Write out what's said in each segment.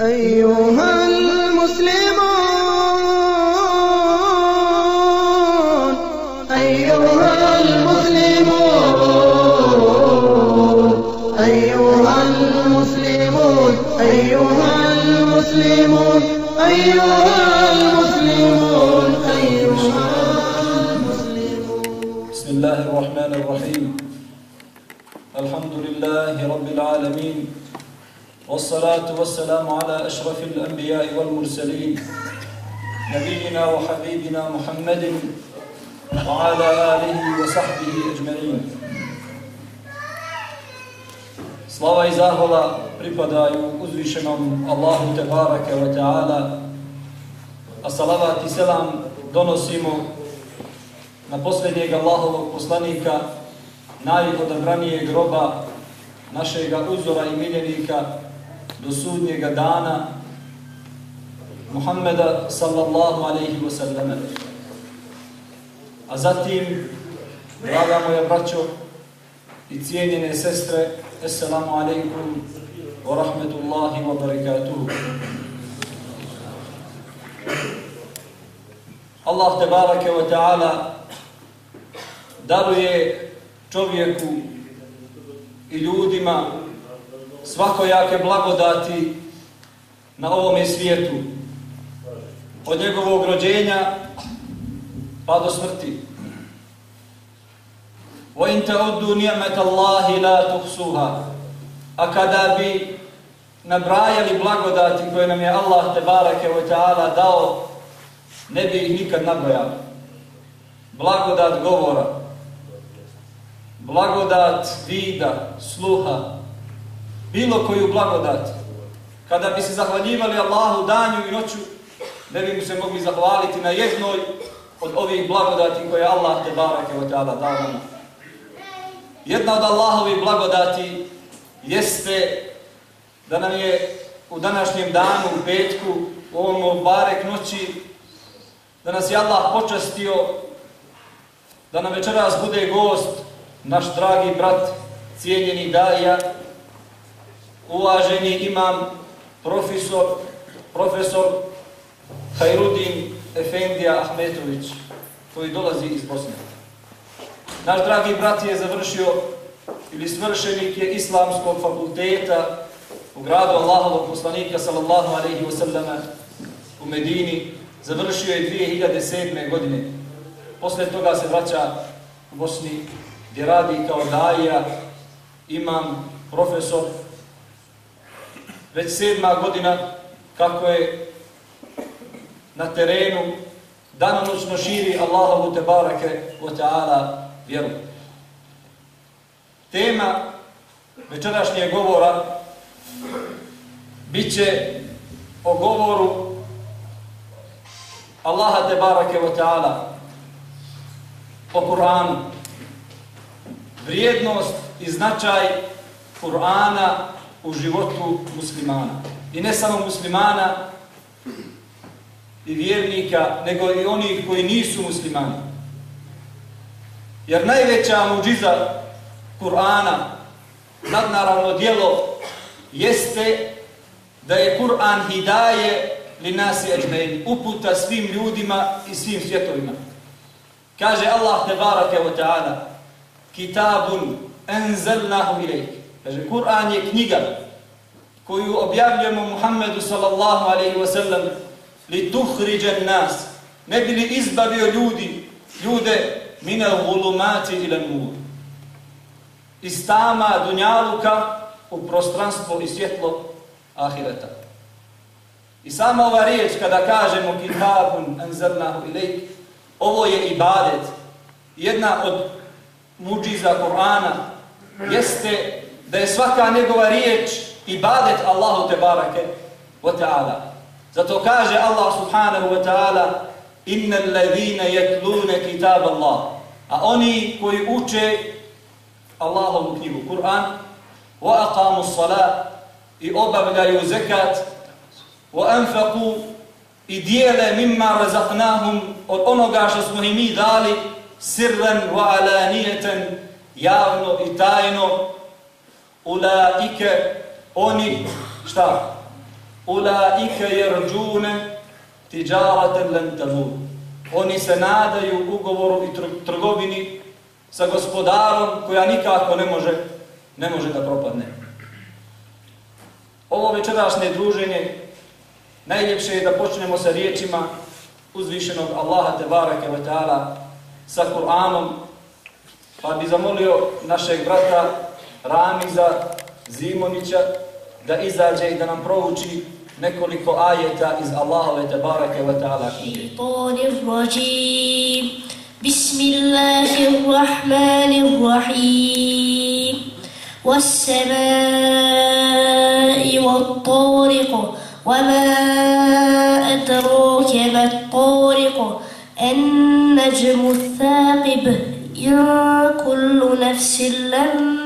أيها المسلمون والصلاة والسلام على أشرف الأنبياء والمرسلين نبينا وحبيبنا محمد وعلى آله وصحبه أجمعين Slava i zahvala pripadaju uzvišenom Allahu Tebareke wa ta'ala, a salavat i selam donosimo na posljednjeg Allahovog poslanika, najodabranijeg groba, našega uzora i miljenika do sudnjega dana, Muhammeda sallallahu alaihi wa sallam. A zatim, draga moja braćo i cijenjene sestre, Assalamu alaikum wa rahmetullahi wa barakatuhu. Allah te barake wa ta'ala daruje čovjeku i ljudima svakojake blagodati na ovome svijetu od njegovog rođenja pa do smrti. وَإِنْ تَعُدُّوا نِعْمَةَ اللَّهِ لَا تُحْسُوهَا A kada bi nabrajali blagodati koje nam je Allah te barake wa ta'ala dao, ne bi ih nikad nabrojali. Blagodat govora, blagodat vida, sluha, bilo koju blagodat. Kada bi se zahvaljivali Allahu danju i noću, ne bi mu se mogli zahvaliti na jednoj od ovih blagodati koje Allah te barake od ta'ala dao nam. Jedna od Allahovih blagodati jeste da nam je u današnjem danu, u petku, u ovom barek noći, da nas je Allah počastio da nam večeras bude gost, naš dragi brat, cijenjeni daja, uvaženi imam, profesor, profesor Hajrudin Efendija Ahmetović, koji dolazi iz Bosne. Naš dragi brat je završio ili svršenik je Islamskog fakulteta u gradu Allahovog poslanika sallallahu alaihi wa sallama u Medini. Završio je 2007. godine. Posle toga se vraća u Bosni gdje radi kao daija, imam profesor. Već sedma godina kako je na terenu danonoćno širi Allahovu te barake o ta'ala vjeru. Tema večerašnjeg govora bit će o govoru Allaha te barake ta'ala o Kur'anu. Vrijednost i značaj Kur'ana u životu muslimana. I ne samo muslimana i vjernika, nego i onih koji nisu muslimani. Jer najveća muđiza Kur'ana, nadnaravno dijelo, jeste da je Kur'an hidaje li nasi ajmein, uputa svim ljudima i svim svjetovima. Kaže Allah te barake wa ta'ala, kitabun enzelnahu ilajk. Kaže, Kur'an je knjiga koju objavljujemo Muhammedu sallallahu alaihi wasallam li tuhriđen nas, ne bi li izbavio ljudi, ljude mine gulumati ila nur. Iz tama dunjaluka u prostranstvo i svjetlo ahireta. I sama ova riječ kada kažemo kitabun anzalnahu ilayk, ovo je ibadet. Jedna od muđiza Kur'ana jeste da je svaka njegova riječ ibadet Allahu te barake wa ta'ala. Zato kaže Allah subhanahu wa ta'ala inna allazina yatluna kitab Allah. A oni koji uče Allahovu knjigu Kur'an wa aqamu salat i obavljaju zekat wa anfaqu i dijele mimma razaqnahum od onoga što smo im mi dali sirran wa alaniyatan javno i tajno ulaike oni šta Ulaike jerđune tiđaratan len tamur. Oni se nadaju ugovoru i trgovini sa gospodarom koja nikako ne može, ne može da propadne. Ovo večerašnje druženje najljepše je da počnemo sa riječima uzvišenog Allaha te barake ve ta'ala sa Kur'anom pa bi zamolio našeg brata Ramiza Zimonića da izađe i da nam prouči nekoliko ajeta iz Allahove te barake ve ta'ala Bismillahirrahmanirrahim والسماء والطارق وما أدراك ما الطارق النجم الثاقب إن كل نفس لما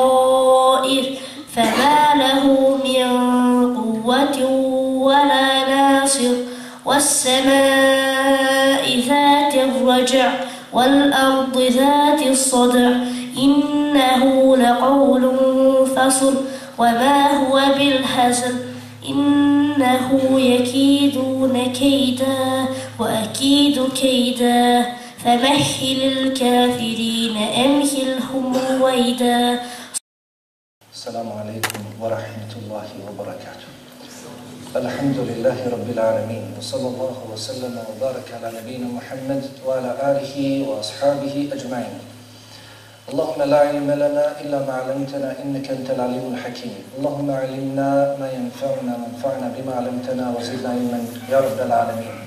والسماء ذات الرجع والأرض ذات الصدع. إنه لقول فصل. وما هو بالهزل. إنه يكيدون كيدا وأكيد كيدا. فمهل الكافرين أمهلهم رويدا السلام عليكم ورحمة الله وبركاته. الحمد لله رب العالمين وصلى الله وسلم وبارك على نبينا محمد وعلى آله وأصحابه أجمعين اللهم لا علم لنا إلا ما علمتنا إنك أنت العليم الحكيم اللهم علمنا ما ينفعنا وانفعنا بما علمتنا وزدنا علما يا رب العالمين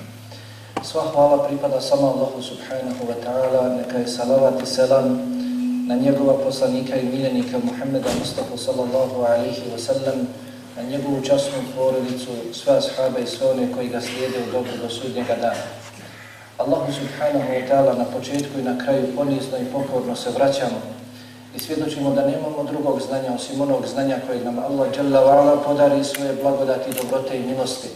Sva hvala pripada samo Allahu subhanahu wa ta'ala, neka je salavat i selam na njegova poslanika i miljenika Muhammeda Mustafa sallallahu alaihi wa sallam, na njegovu časnu porodicu, sve ashaabe i sve one koji ga slijede u dobro do sudnjega dana. Allahu subhanahu wa ta'ala na početku i na kraju ponizno i pokorno se vraćamo i svjedočimo da nemamo drugog znanja osim onog znanja kojeg nam Allah jalla podari svoje blagodati, dobrote i milosti.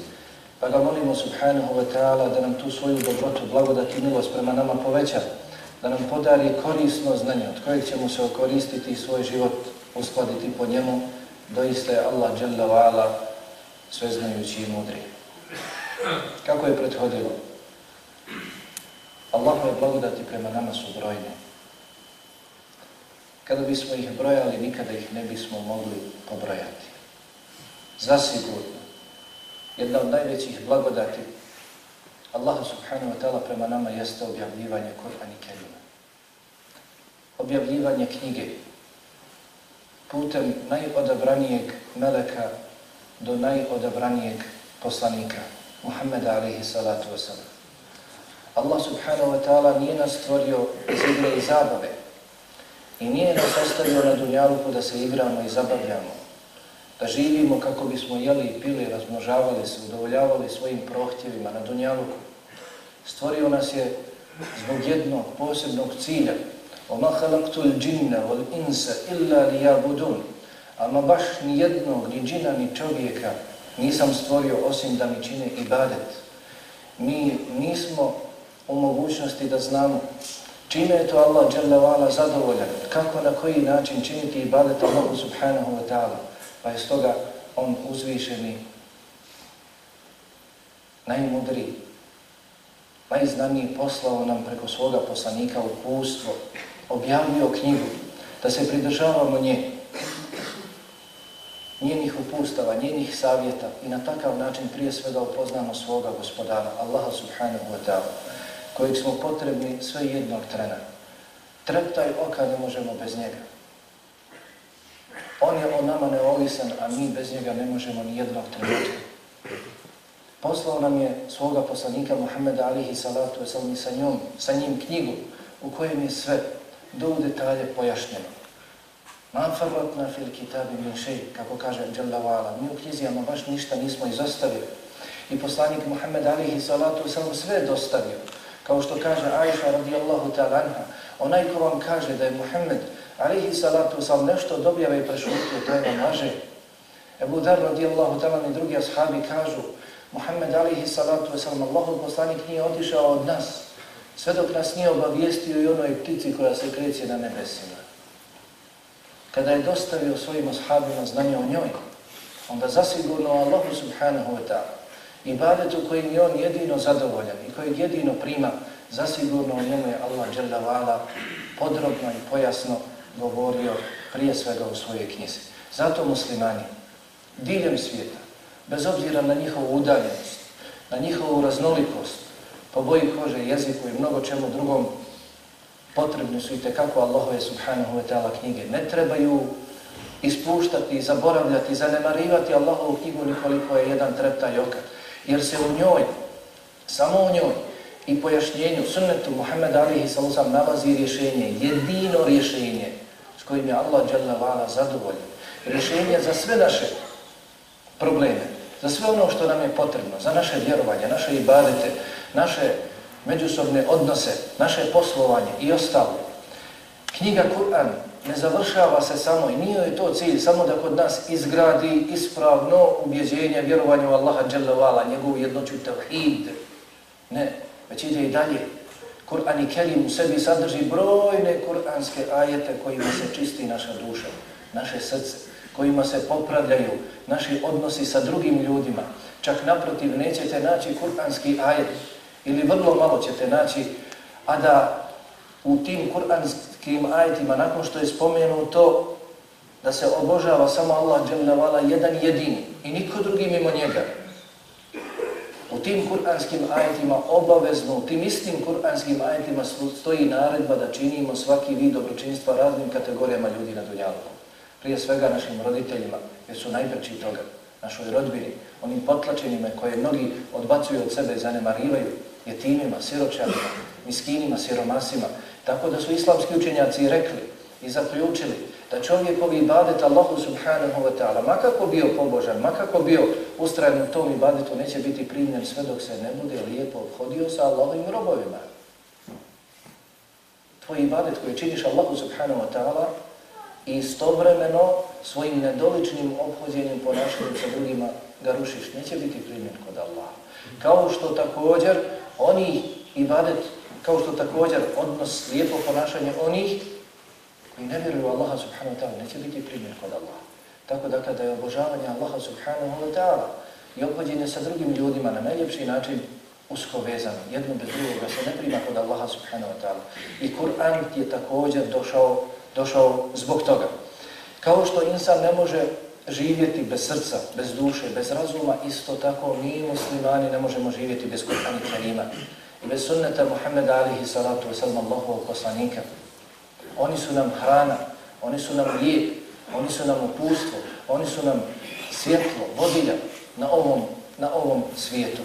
Pa ga molimo subhanahu wa ta'ala da nam tu svoju dobrotu, blagodati i milost prema nama poveća, da nam podari korisno znanje od kojeg ćemo se okoristiti i svoj život uskladiti po njemu, doista je Allah jalla wa'ala sveznajući i mudri. Kako je prethodilo? Allahove blagodati prema nama su brojne. Kada bismo ih brojali, nikada ih ne bismo mogli pobrojati. Zasigurno, jedna od najvećih blagodati Allaha subhanahu wa ta'ala prema nama jeste objavljivanje Kur'an i Kerima. Objavljivanje knjige putem najodabranijeg meleka do najodabranijeg poslanika, Muhammeda alaihi salatu wasalam. Allah subhanahu wa ta'ala nije nas stvorio iz igre i zabave i nije nas ostavio na dunjaluku da se igramo i zabavljamo, da živimo kako bismo jeli i pili, razmnožavali se, udovoljavali svojim prohtjevima na dunjaluku. Stvorio nas je zbog jednog posebnog cilja وَمَا خَلَقْتُ الْجِنَّ وَالْإِنْسَ إِلَّا لِيَابُدُونَ Ama baš ni jednog, ni džina, ni čovjeka nisam stvorio osim da mi čine ibadet. Mi nismo u mogućnosti da znamo čime je to Allah dželle zadovoljan, kako na koji način činiti ibadet Allahu subhanahu wa ta'ala. Pa je stoga on uzvišeni, najmudriji, najznaniji poslao nam preko svoga poslanika upustvo, objavio knjigu, da se pridržavamo nje, njenih upustava, njenih savjeta i na takav način prije svega upoznamo svoga gospodara, Allaha subhanahu wa ta'ala, kojeg smo potrebni sve jednog trena. Treptaj oka ne možemo bez njega. On je o nama neovisan, a mi bez njega ne možemo ni jednog trenutka. Poslao nam je svoga poslanika Muhammeda alihi salatu wasalam sa njom, sa njim knjigu u kojem je sve do u detalje pojašnjeno. Man farratna fil kitabi min šej, kako kaže Đalavala, mi u knjizijama baš ništa nismo izostavili. I poslanik Muhammed alihi salatu sam sve dostavio Kao što kaže Aisha radijallahu ta'ala anha, onaj ko vam kaže da je Muhammed alihi salatu sam nešto dobjava i prešutio, to je vam laže. Ebu Dar radijallahu ta'ala i drugi ashabi kažu, Muhammed alihi salatu wasalam, Allahov poslanik nije otišao od nas, sve dok nas nije obavijestio i onoj ptici koja se kreće na nebesima. Kada je dostavio svojim ashabima znanje o njoj, onda zasigurno Allahu subhanahu wa ta'ala ibadetu kojim je on jedino zadovoljan i kojeg jedino prima, zasigurno o njemu je Allah Jalla podrobno i pojasno govorio prije svega u svojoj knjizi. Zato muslimani, diljem svijeta, bez obzira na njihovu udaljenost, na njihovu raznolikost, po boji kože, jeziku i mnogo čemu drugom, potrebni su i tekako Allahove subhanahu wa ta'ala knjige. Ne trebaju ispuštati, zaboravljati, zanemarivati Allahovu knjigu nikoliko je jedan trepta joka. Jer se u njoj, samo u njoj, i pojašnjenju sunnetu Muhammed alihi sallam nalazi rješenje, jedino rješenje s kojim je Allah jalla vala zadovoljen. Rješenje za sve naše probleme, za sve ono što nam je potrebno, za naše vjerovanje, naše ibadete, naše međusobne odnose, naše poslovanje i ostalo. Knjiga Kur'an ne završava se samo i nije je to cilj samo da kod nas izgradi ispravno ubjeđenje, vjerovanje u Allaha jalla njegovu jednoću tevhid. Ne, već ide i dalje. Kur'an i Kerim u sebi sadrži brojne kur'anske ajete kojima se čisti naša duša, naše srce, kojima se popravljaju naši odnosi sa drugim ljudima. Čak naprotiv nećete naći kur'anski ajet ili vrlo malo ćete naći, a da u tim kur'anskim ajetima, nakon što je spomenuto da se obožava samo Allah jedan jedini i niko drugi mimo njega, U tim kuranskim ajetima obavezno, u tim istim kuranskim ajetima stoji naredba da činimo svaki vid dobročinstva raznim kategorijama ljudi na Dunjalu. Prije svega našim roditeljima, jer su najpreći toga, našoj rodbini, onim potlačenima koje mnogi odbacuju od sebe i zanemarivaju, jetimima, siročanima, miskinima, siromasima. Tako da su islamski učenjaci rekli i zaključili da čovjekovi ibadet Allahu subhanahu wa ta'ala, makako bio pobožan, makako bio ustrajan u tom ibadetu, neće biti primljen sve dok se ne bude lijepo obhodio sa Allahovim robovima. Tvoj ibadet koji činiš Allahu subhanahu wa ta'ala i istovremeno svojim nedoličnim obhođenjem ponašanjem sa drugima ga rušiš, neće biti primljen kod Allaha. Kao što također oni ibadet, kao što također odnos lijepo ponašanje onih koji ne vjeruju Allaha subhanahu wa ta'ala, neće biti primjer kod Allaha. Tako dakle, da kada je obožavanje Allaha subhanahu wa ta'ala i obhođenje sa drugim ljudima na najljepši način usko vezano, jedno bez drugoga se ne prima kod Allaha subhanahu wa ta'ala. I Kur'an je također došao, došao zbog toga. Kao što insan ne može živjeti bez srca, bez duše, bez razuma, isto tako mi muslimani ne možemo živjeti bez Kur'ana i Karima. I bez sunneta Muhammeda alihi salatu wa sallam Allahovog poslanika. Oni su nam hrana, oni su nam lijep, oni su nam upustvo, oni su nam svjetlo, vodilja na ovom, na ovom svijetu.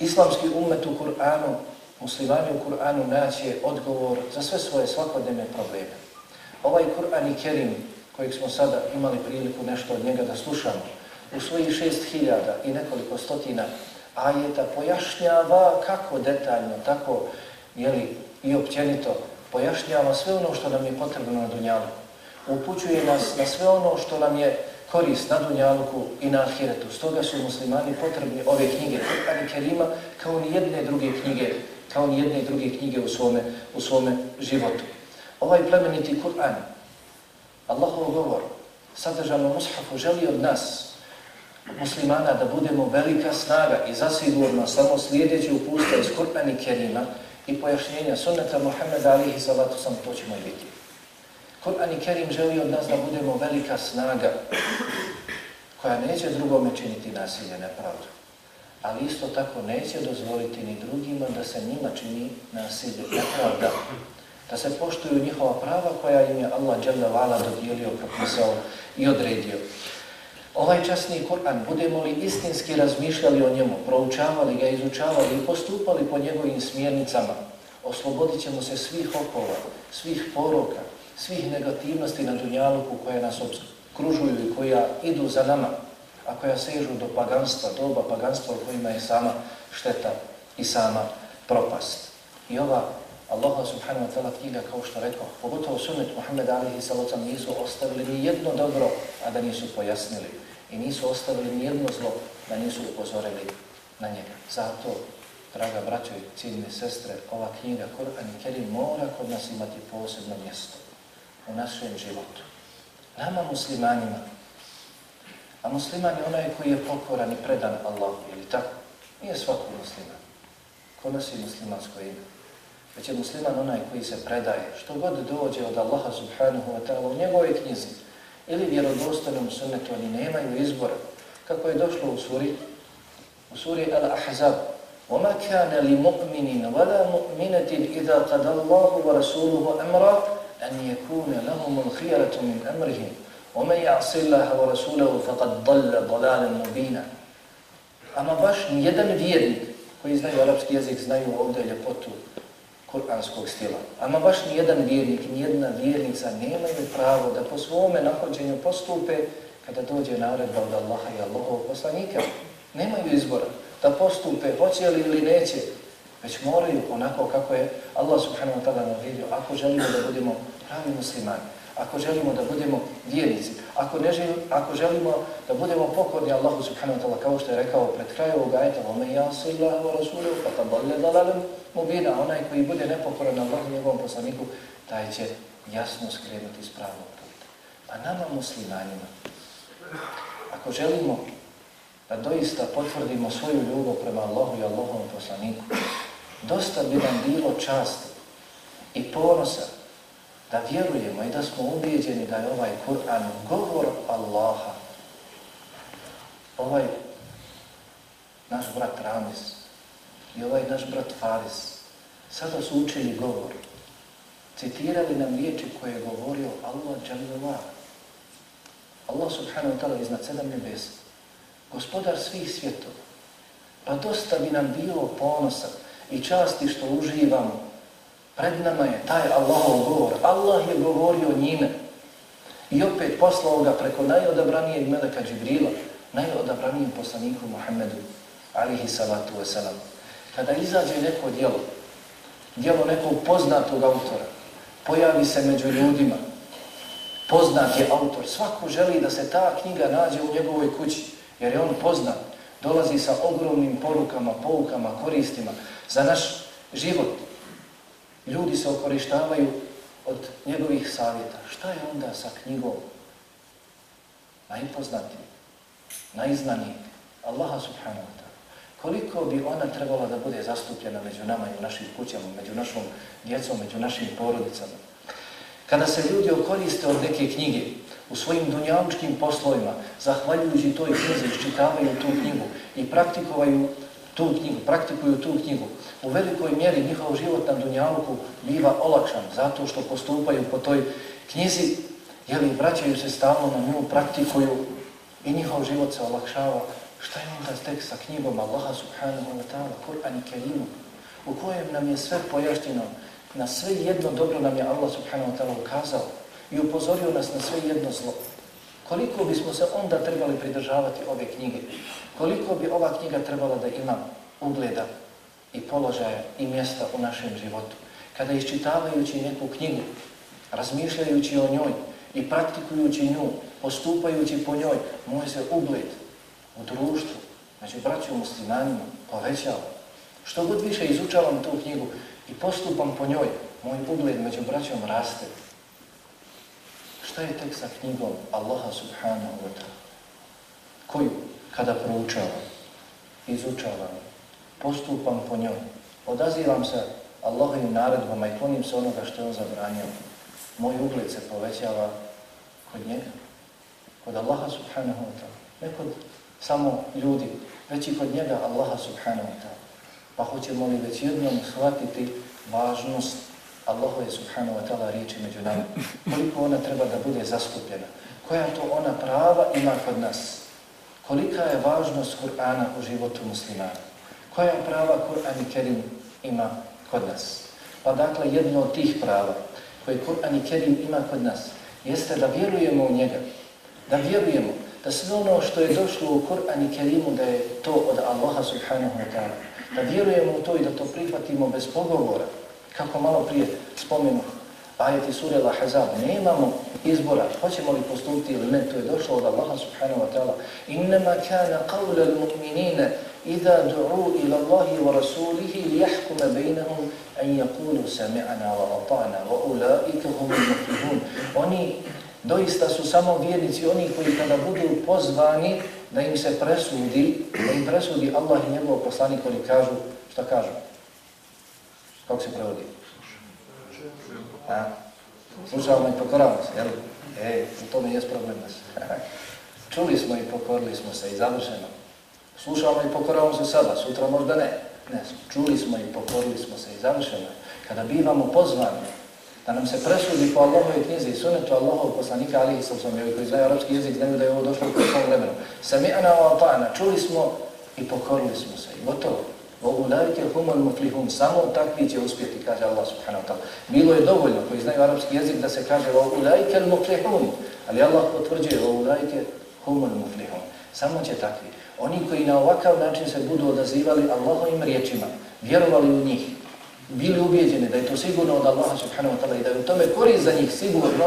Islamski umet u Kur'anu, muslimani u Kur'anu naće odgovor za sve svoje svakodnevne probleme. Ovaj Kur'an i Kerim, kojeg smo sada imali priliku nešto od njega da slušamo, u svojih šest hiljada i nekoliko stotina ajeta pojašnjava kako detaljno, tako jeli, i općenito pojašnjava sve ono što nam je potrebno na Dunjalu. Upućuje nas na sve ono što nam je korist na Dunjaluku i na Ahiretu. Stoga su muslimani potrebni ove knjige, Kur'an i Kerima, kao ni jedne druge knjige, kao ni jedne druge knjige u svome, u svome životu. Ovaj plemeniti Kur'an, Allahov govor, sadržano Mushafu, želi od nas, muslimana, da budemo velika snaga i zasigurno samo slijedeći upusta iz Kur'ani i Kerima, i pojašnjenja sunneta Muhammeda alihi salatu sam, to ćemo i biti. Kur'an i Kerim želi od nas da budemo velika snaga koja neće drugome činiti nasilje, nepravdu. Ali isto tako neće dozvoliti ni drugima da se njima čini nasilje, nepravda. Da se poštuju njihova prava koja im je Allah Jalla Vala dodijelio, propisao i odredio. Ovaj časni Kur'an, budemo li istinski razmišljali o njemu, proučavali ga, izučavali i postupali po njegovim smjernicama, oslobodit ćemo se svih okova, svih poroka, svih negativnosti na dunjaluku koje nas okružuju i koja idu za nama, a koja sežu do paganstva, doba paganstva u kojima je sama šteta i sama, propast. I ova Allah subhanahu wa ta'ala knjiga, kao što rekao, pogotovo sunet Muhammed alihi sallam nisu ostavili ni jedno dobro, a da nisu pojasnili. I nisu ostavili ni jedno zlo, da nisu upozorili na njega. Zato, draga braćo i ciljne sestre, ova knjiga Kur'an i Kerim mora kod nas imati posebno mjesto u našem životu. Nama muslimanima, a musliman je onaj koji je pokoran i predan Allahu, ili tako? Nije svako musliman. Kod nas je muslimansko ime? Već je musliman onaj koji se predaje, što god dođe od Allaha subhanahu wa ta'ala u njegovoj knjizi ili vjerodostojnom sunnetu, oni nemaju izbora. Kako je došlo u suri, u suri Al-Ahzab, وَمَا كَانَ لِمُؤْمِنٍ وَلَا مُؤْمِنَةٍ إِذَا قَدَ اللَّهُ وَرَسُولُهُ أَمْرًا أَنْ يَكُونَ لَهُمُ الْخِيَرَةُ مِنْ أَمْرِهِمْ وَمَنْ يَعْصِ اللَّهَ وَرَسُولَهُ فَقَدْ ضَلَّ ضَلَالًا مُبِينًا Ama baš nijedan vjernik koji znaju arapski jezik, znaju ovdje ljepotu kuranskog stila. Ama baš ni jedan vjernik, ni jedna vjernica nemaju pravo da po svome nahođenju postupe kada dođe naredba od Allaha i Allahov poslanika. Nemaju izbora da postupe, hoće li ili neće, već moraju onako kako je Allah subhanahu wa ta'ala naredio, ako želimo da budemo pravi muslimani ako želimo da budemo vjernici, ako, ne želimo, ako želimo da budemo pokorni Allahu subhanahu wa ta'ala, kao što je rekao pred krajem ovog ajta, ome ja se Allahu rasulu, pa ta bolje dalalem mubina, onaj koji bude nepokoran Allahu vrhu njegovom poslaniku, taj će jasno skrenuti s pravog puta. A nama muslimanima, ako želimo da doista potvrdimo svoju ljubav prema Allahu i Allahovom poslaniku, dosta bi nam bilo časti i ponosa da vjerujemo i da smo ubijeđeni da je ovaj Kur'an govor Allaha. Ovaj naš brat Ramis i ovaj naš brat Faris sada su učili govor. Citirali nam riječi koje je govorio Allah Đalilullah. Allah subhanahu wa ta'ala iznad sedam nebesa. Gospodar svih svjetova. Pa dosta bi nam bilo ponosa i časti što uživamo Pred nama je taj Allahov govor. Allah je govorio njime. I opet poslao ga preko najodabranijeg meleka Džibrila, najodabranijim poslaniku Muhammedu, alihi salatu wasalam. Kada izađe neko djelo, djelo nekog poznatog autora, pojavi se među ljudima, poznat je autor, svako želi da se ta knjiga nađe u njegovoj kući, jer je on poznat, dolazi sa ogromnim porukama, poukama, koristima za naš život, Ljudi se okorištavaju od njegovih savjeta. Šta je onda sa knjigom? Najpoznatiji, najznaniji, Allaha subhanahu wa ta'ala. Koliko bi ona trebala da bude zastupljena među nama i u našim kućama, među našom djecom, među našim porodicama. Kada se ljudi okoriste od neke knjige u svojim dunjavučkim poslovima, zahvaljujući toj knjizi, iščitavaju tu knjigu i praktikovaju tu knjigu, praktikuju tu knjigu, u velikoj mjeri njihov život na Dunjaluku biva olakšan zato što postupaju po toj knjizi, jeli vraćaju se stalno na nju, praktikuju i njihov život se olakšava. Šta je onda tek sa knjigom Allaha subhanahu wa ta'ala, Kur'an i Kerimu, u kojem nam je sve pojašteno, na sve jedno dobro nam je Allah subhanahu wa ta'ala ukazao i upozorio nas na sve jedno zlo. Koliko bismo se onda trebali pridržavati ove knjige? Koliko bi ova knjiga trebala da ima ugleda i položaja i mjesta u našem životu? Kada iščitavajući neku knjigu, razmišljajući o njoj i praktikujući nju, postupajući po njoj, moj se ugled u društvu, znači braću muslimanima, povećao. Što god više izučavam tu knjigu i postupam po njoj, moj ugled među braćom raste. Šta je tek sa knjigom Allaha subhanahu wa ta'ala? Koju? Kada proučavam, izučavam, postupam po njoj, odazivam se Allahovim naredbama i klonim se onoga što je on zabranio, moj ugled se povećava kod njega, kod Allaha subhanahu wa ta'ala, ne kod samo ljudi, već i kod njega Allaha subhanahu wa ta'ala. Pa hoćemo li već jednom shvatiti važnost Allahove subhanahu wa ta'ala riječi među nama, koliko ona treba da bude zastupljena, koja to ona prava ima kod nas, kolika je važnost Kur'ana u životu muslimana. Koja prava Kur'an i Kerim ima kod nas? Pa dakle, jedno od tih prava koje Kur'an i Kerim ima kod nas jeste da vjerujemo u njega. Da vjerujemo da sve ono što je došlo u Kur'an i Kerimu da je to od Allaha subhanahu wa ta'ala. Da vjerujemo u to i da to prihvatimo bez pogovora. Kako malo prije spomenuo ajeti sura Al-Hazab, nemamo izbora, hoćemo li postupiti ili ne, to je došlo od Allaha subhanahu wa ta'ala. Innama kana qawla al-mu'minina idha du'u ila Allahi wa rasulihi li jahkuma bejnahum an yakulu sami'ana wa ata'na wa ulaika hum al-muflihun. Oni doista su samo vjernici, oni koji kada budu pozvani da im se presudi, da im presudi Allah i njegov poslanik koji kažu, šta kažu? Kako se prevodi? A? Slušamo i pokoravamo se, jel? E, u tome je problem nas. Čuli smo i pokorili smo se i završeno. Slušamo i pokoravamo se sada, sutra možda ne. Ne, čuli smo i pokorili smo se i završeno. Kada bivamo pozvani da nam se presudi po Allahove knjize i sunetu Allahov poslanika Ali i sam ili koji znaju arapski jezik, znaju da je ovo došlo u svom vremenu. Sami'ana wa ta'ana, čuli smo i pokorili smo se i gotovo. Ovu lajke humul muflihum, samo takvi će uspjeti, kaže Allah subhanahu wa ta'ala. Bilo je dovoljno koji znaju arapski jezik da se kaže ovu muflihun, muflihum, ali Allah potvrđuje ovu lajke humul muflihum. Samo će takvi. Oni koji na ovakav način se budu odazivali Allahovim riječima, vjerovali u njih, bili ubijeđeni da je to sigurno od Allaha subhanahu wa ta'ala i da je u tome korist za njih sigurno,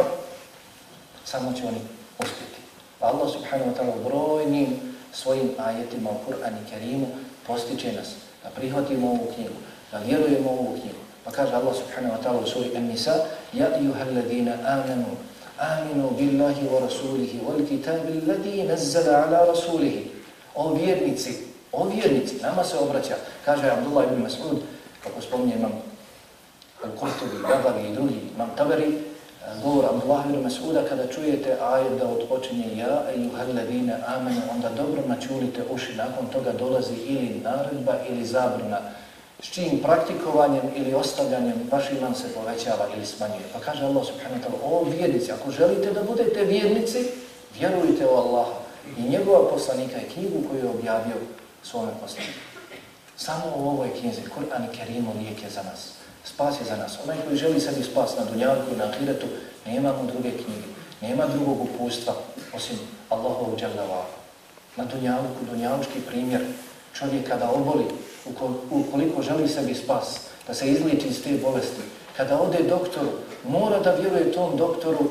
samo će oni uspjeti. Pa Allah subhanahu wa ta'ala brojnim svojim ajetima u Kur'an i Kerimu postiče nas da prihvatimo ovu knjigu, da vjerujemo ovu knjigu. Pa kaže Allah subhanahu wa ta'ala u suri An-Nisa Ja ijuha alladina amanu aminu billahi wa rasulihi wal kitabi alladhi nazzala ala rasulihi. O vjernici, o vjernici, nama se obraća, kaže Abdullah ibn Mas'ud, kako spominje imam Al-Qurtubi, Gadavi i drugi, imam Tabari, govor Abdullah ibn Mas'uda, kada čujete ajet da odpočinje ja, ejuhalladine amenu, onda dobro načulite uši, nakon toga dolazi ili naredba ili zabrana. s čim praktikovanjem ili ostavljanjem vaš iman se povećava ili smanjuje. Pa kaže Allah subhanahu wa ta'ala, o vjernici, ako želite da budete vjernici, vjerujte u Allaha i njegova poslanika i knjigu koju je objavio svome poslaniku. Samo u ovoj knjizi, Kur'an i Kerimu, lijek je za nas. Spas je za nas. Onaj koji želi sebi spas na dunjavku i na ahiretu, nema mu druge knjige. Nema drugog upustva osim Allahovu dželjavala. Na dunjavku, dunjavčki primjer, čovjek kada oboli, ukoliko želi sebi spas, da se izliči iz te bolesti, kada ode doktoru, mora da vjeruje tom doktoru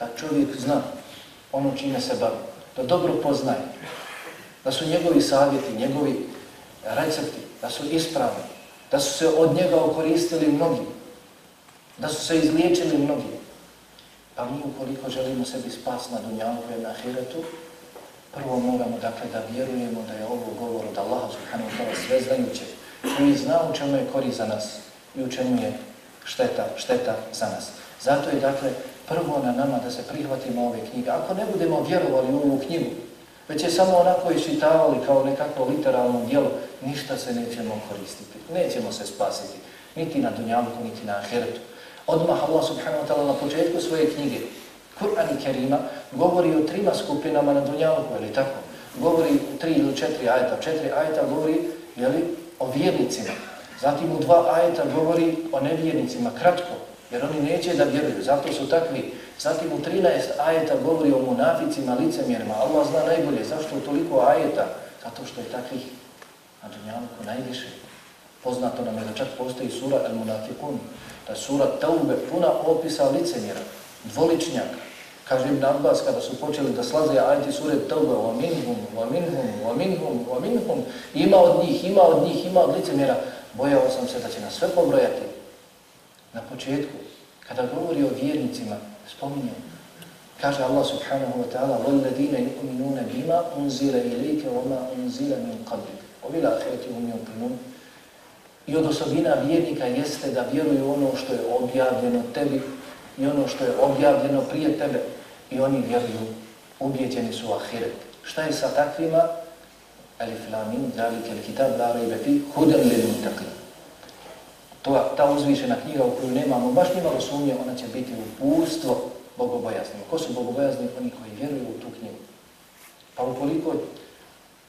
da čovjek zna ono čime se bavi, da dobro poznaje, da su njegovi savjeti, njegovi recepti, da su ispravni, da su se od njega okoristili mnogi, da su se izliječili mnogi. Pa mi ukoliko želimo sebi spas na dunjavu i na ahiretu, prvo moramo dakle da vjerujemo da je ovo govor od Allaha subhanahu wa ta'ala sve znajuće, koji zna u čemu je kori za nas i u čemu je šteta, šteta za nas. Zato je dakle prvo na nama da se prihvatimo ove knjige. Ako ne budemo vjerovali u ovu knjigu, već je samo onako iščitavali kao nekako literalno dijelo, ništa se nećemo koristiti, nećemo se spasiti, niti na dunjavku, niti na ahiretu. Odmah Allah subhanahu wa ta'ala na početku svoje knjige, Kur'an i Kerima, govori o trima skupinama na dunjavku, ili tako? Govori tri ili četiri ajeta. Četiri ajeta govori, jeli, o vjernicima. Zatim u dva ajeta govori o nevjernicima, kratko, jer oni neće da vjeruju, zato su takvi Zatim u 13 ajeta govori o munaficima, licemjerima. Allah zna najbolje zašto u toliko ajeta. Zato što je takvih na dunjavku najviše. Poznato nam je da čak postoji sura El Munafikun. Ta sura Taube puna opisa licemjera, dvoličnjaka. Kaže Ibn Abbas kada su počeli da slaze ajeti sure Taube wa minhum, wa minhum, wa minhum, wa minhum. Ima od njih, ima od njih, ima od licemjera. Bojao sam se da će nas sve pobrojati. Na početku, kada govori o vjernicima, spominje. Kaže Allah subhanahu wa ta'ala وَالَّذِينَ يُؤْمِنُونَ بِمَا أُنزِلَ إِلَيْكَ وَمَا أُنزِلَ مِنْ قَبْلِكَ وَبِلَا أَخِرَتِ هُمْ يُقِنُونَ I od osobina vjernika jeste da vjeruju ono što je objavljeno tebi i ono što je objavljeno prije tebe i oni vjeruju, ubjeđeni su ahiret. Šta je sa takvima? Alif lamin, zalike il kitab, la rejbe fi, huden li mutakli. To, ta uzvišena knjiga u koju nemamo baš nimalo sumnje, ona će biti upustvo bogobojaznim. Ko su bogobojazni? Oni koji vjeruju u tu knjigu. Pa ukoliko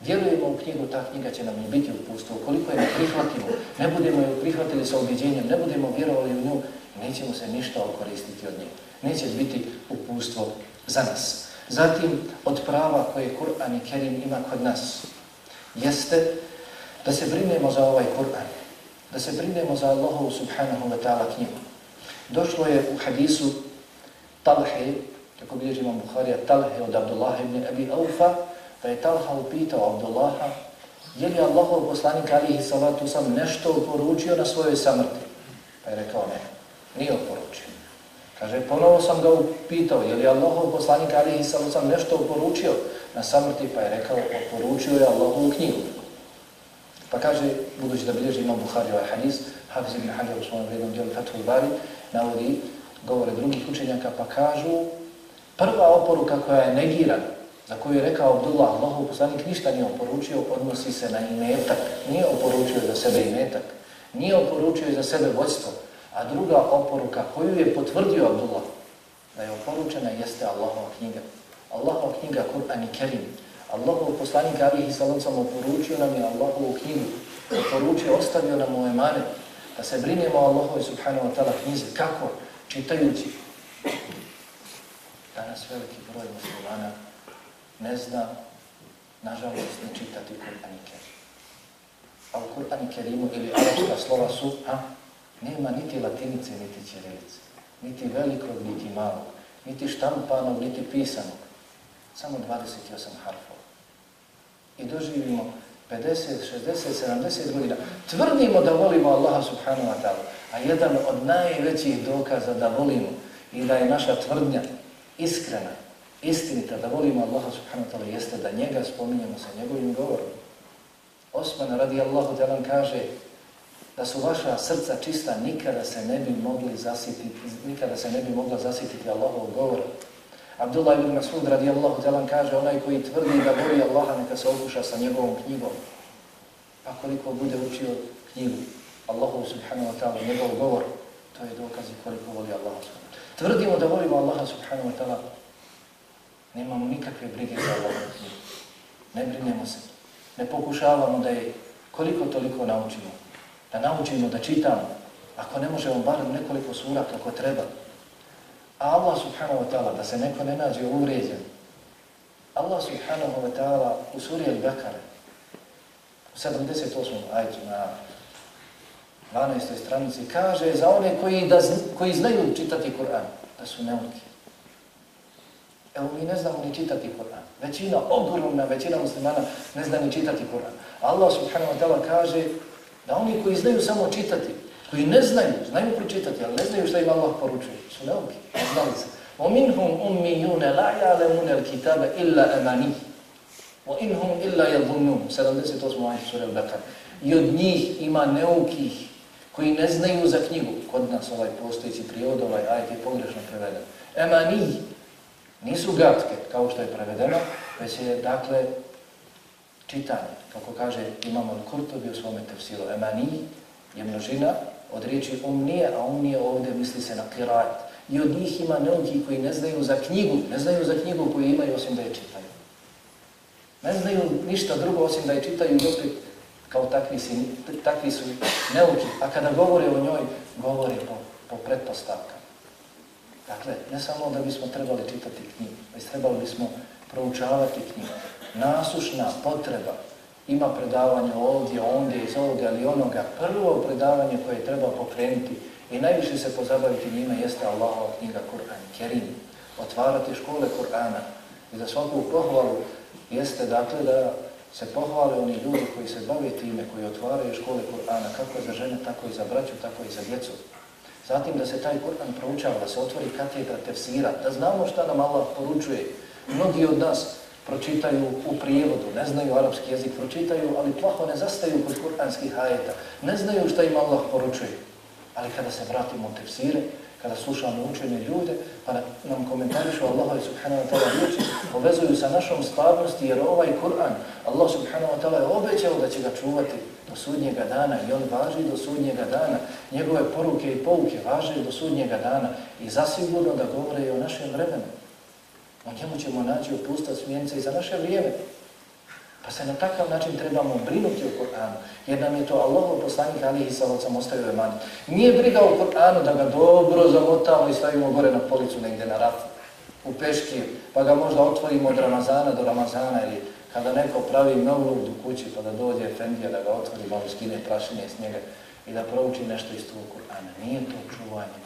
vjerujemo u knjigu, ta knjiga će nam i biti upustvo. Ukoliko je ne prihvatimo, ne budemo je prihvatili sa objeđenjem, ne budemo vjerovali u nju, nećemo se ništa okoristiti od nje. Neće biti upustvo za nas. Zatim, od prava koje Kur'an i Kerim ima kod nas, jeste da se brinemo za ovaj Kur'an, da se brinemo za Allahovu subhanahu wa ta'ala knjigu. Došlo je u hadisu Talhe, kako bilježi imam Bukharija, Talhe od Abdullah ibn Abi Aufa, da je Talha upitao Abdullaha, je li Allahov poslanik alihi salatu sam nešto poručio na svojoj samrti? Pa je rekao ne, nije oporučio. Kaže, ponovo sam ga upitao, je li Allahov poslanik alihi salatu sam nešto poručio na samrti? Pa je rekao, oporučio je Allahovu knjigu. Pa kaže, budući da bilježi imam Buhari ovaj hadis, Hafiz ibn Hajar u svojom vrednom dijelu Fathul Bari, navodi govore drugih učenjaka, pa kažu, prva oporuka koja je negirana, za koju je rekao Abdullah, Allahov poslanik ništa nije oporučio, odnosi se na imetak, nije oporučio za sebe imetak, nije oporučio za sebe vođstvo, a druga oporuka koju je potvrdio Abdullah, da je oporučena, jeste Allahova knjiga. Allahova knjiga, Kur'an i Kerim, Allahov poslanik alihi sallam sam oporučio nam je Allahovu knjigu, oporučio, ostavio nam u emanet, da se brinemo o Allahove subhanahu wa ta'ala knjize. Kako? Čitajući. Danas veliki broj muslimana ne zna, nažalost, ne čitati Kur'an i Kerim. A u Kur'an i Kerimu ili arabska slova su, a, nema niti latinice, niti ćirilice, niti velikog, niti malog, niti štampanog, niti pisanog. Samo 28 harfova i doživimo 50, 60, 70 godina, tvrdimo da volimo Allaha subhanahu wa ta'ala, a jedan od najvećih dokaza da volimo i da je naša tvrdnja iskrena, istinita, da volimo Allaha subhanahu wa ta'ala, jeste da njega spominjemo sa njegovim govorom. Osman radi Allahu ta'ala kaže da su vaša srca čista, nikada se ne bi mogli zasititi, nikada se ne bi mogla zasititi Allahov govora. Abdullah ibn Mas'ud radijallahu talan kaže onaj koji tvrdi da voli Allaha neka se okuša sa njegovom knjigom. Pa koliko bude učio knjigu Allahu subhanahu wa ta'ala, njegov govor, to je dokaz koliko voli Allaha subhanahu Tvrdimo da volimo Allaha subhanahu wa ta'ala, nemamo nikakve brige za Allaha knjigu. Ne brinemo se. Ne pokušavamo da je koliko toliko naučimo. Da naučimo, da čitamo. Ako ne možemo barem nekoliko sura kako treba, A Allah subhanahu wa ta'ala, da se neko ne nađe uvređen, Allah subhanahu wa ta'ala u suri Al-Bakara, u 78. ajtu na 12. stranici, kaže za one koji, da, koji znaju čitati Kur'an, da su neuki. Evo mi ne znamo ni čitati Kur'an. Većina, ogromna većina muslimana ne zna ni čitati Kur'an. Allah subhanahu wa ta'ala kaže da oni koji znaju samo čitati, koji ne znaju, znaju pročitati, ali ne znaju šta im Allah poručuje. Su neuki, ne znali se. وَمِنْهُمْ أُمِّيُّونَ لَا يَعْلَمُونَ الْكِتَابَ إِلَّا أَمَانِهِ وَإِنْهُمْ إِلَّا يَظُنُّونَ 78. ajde sura Al-Bakar. I od njih ima neukih koji ne znaju za knjigu. Kod nas ovaj postojići prijevod, ovaj ajde je pogrešno preveden. Emani nisu gatke, kao što je prevedeno, već je, dakle, čitanje. Kako kaže Imam Al-Kurtobi u svome tefsilu. Emani je množina od riječi umnije, a umnije ovdje misli se na kirajt. I od njih ima neuki koji ne znaju za knjigu, ne znaju za knjigu koju imaju osim da je čitaju. Ne znaju ništa drugo osim da je čitaju i opet kao takvi, si, takvi su neuki. A kada govore o njoj, govore po, po pretpostavkama. Dakle, ne samo da bismo trebali čitati knjigu, već trebali bismo proučavati knjigu. Nasušna potreba ima predavanje ovdje, ondje, iz ovdje, ali onoga. Prvo predavanje koje treba pokrenuti i najviše se pozabaviti njima jeste Allahova knjiga Kur'an, Kerim. Otvarati škole Kur'ana i za svaku pohvalu jeste dakle da se pohvale oni ljudi koji se bave time, koji otvaraju škole Kur'ana, kako za žene, tako i za braću, tako i za djecu. Zatim da se taj Kur'an proučava, da se otvori katedra tefsira, da znamo šta nam Allah poručuje. Mnogi od nas pročitaju u prijevodu, ne znaju arapski jezik, pročitaju, ali plaho ne zastaju kod kuranskih ajeta, ne znaju šta im Allah poručuje. Ali kada se vratimo u tefsire, kada slušamo učene ljude, pa nam komentarišu Allah subhanahu wa ta'ala riječi, povezuju sa našom stvarnosti, jer ovaj Kur'an, Allah subhanahu wa ta'ala je obećao da će ga čuvati do sudnjega dana i on važi do sudnjega dana. Njegove poruke i pouke važe do sudnjega dana i zasigurno da govore i o našem vremenu. O njemu ćemo naći opusta smijence i za naše vrijeme. Pa se na takav način trebamo brinuti o Koranu, jer nam je to Allahov poslanik Ali i ostavio je. Nije briga o Koranu da ga dobro zamotamo i stavimo gore na policu negdje na rafu, u peški, pa ga možda otvorimo od Ramazana do Ramazana ili Kada neko pravi mevlud u kući pa da dođe Efendija da ga otvori, pa malo skine prašine s njega i da prouči nešto iz tog Kur'ana. Nije to čuvanje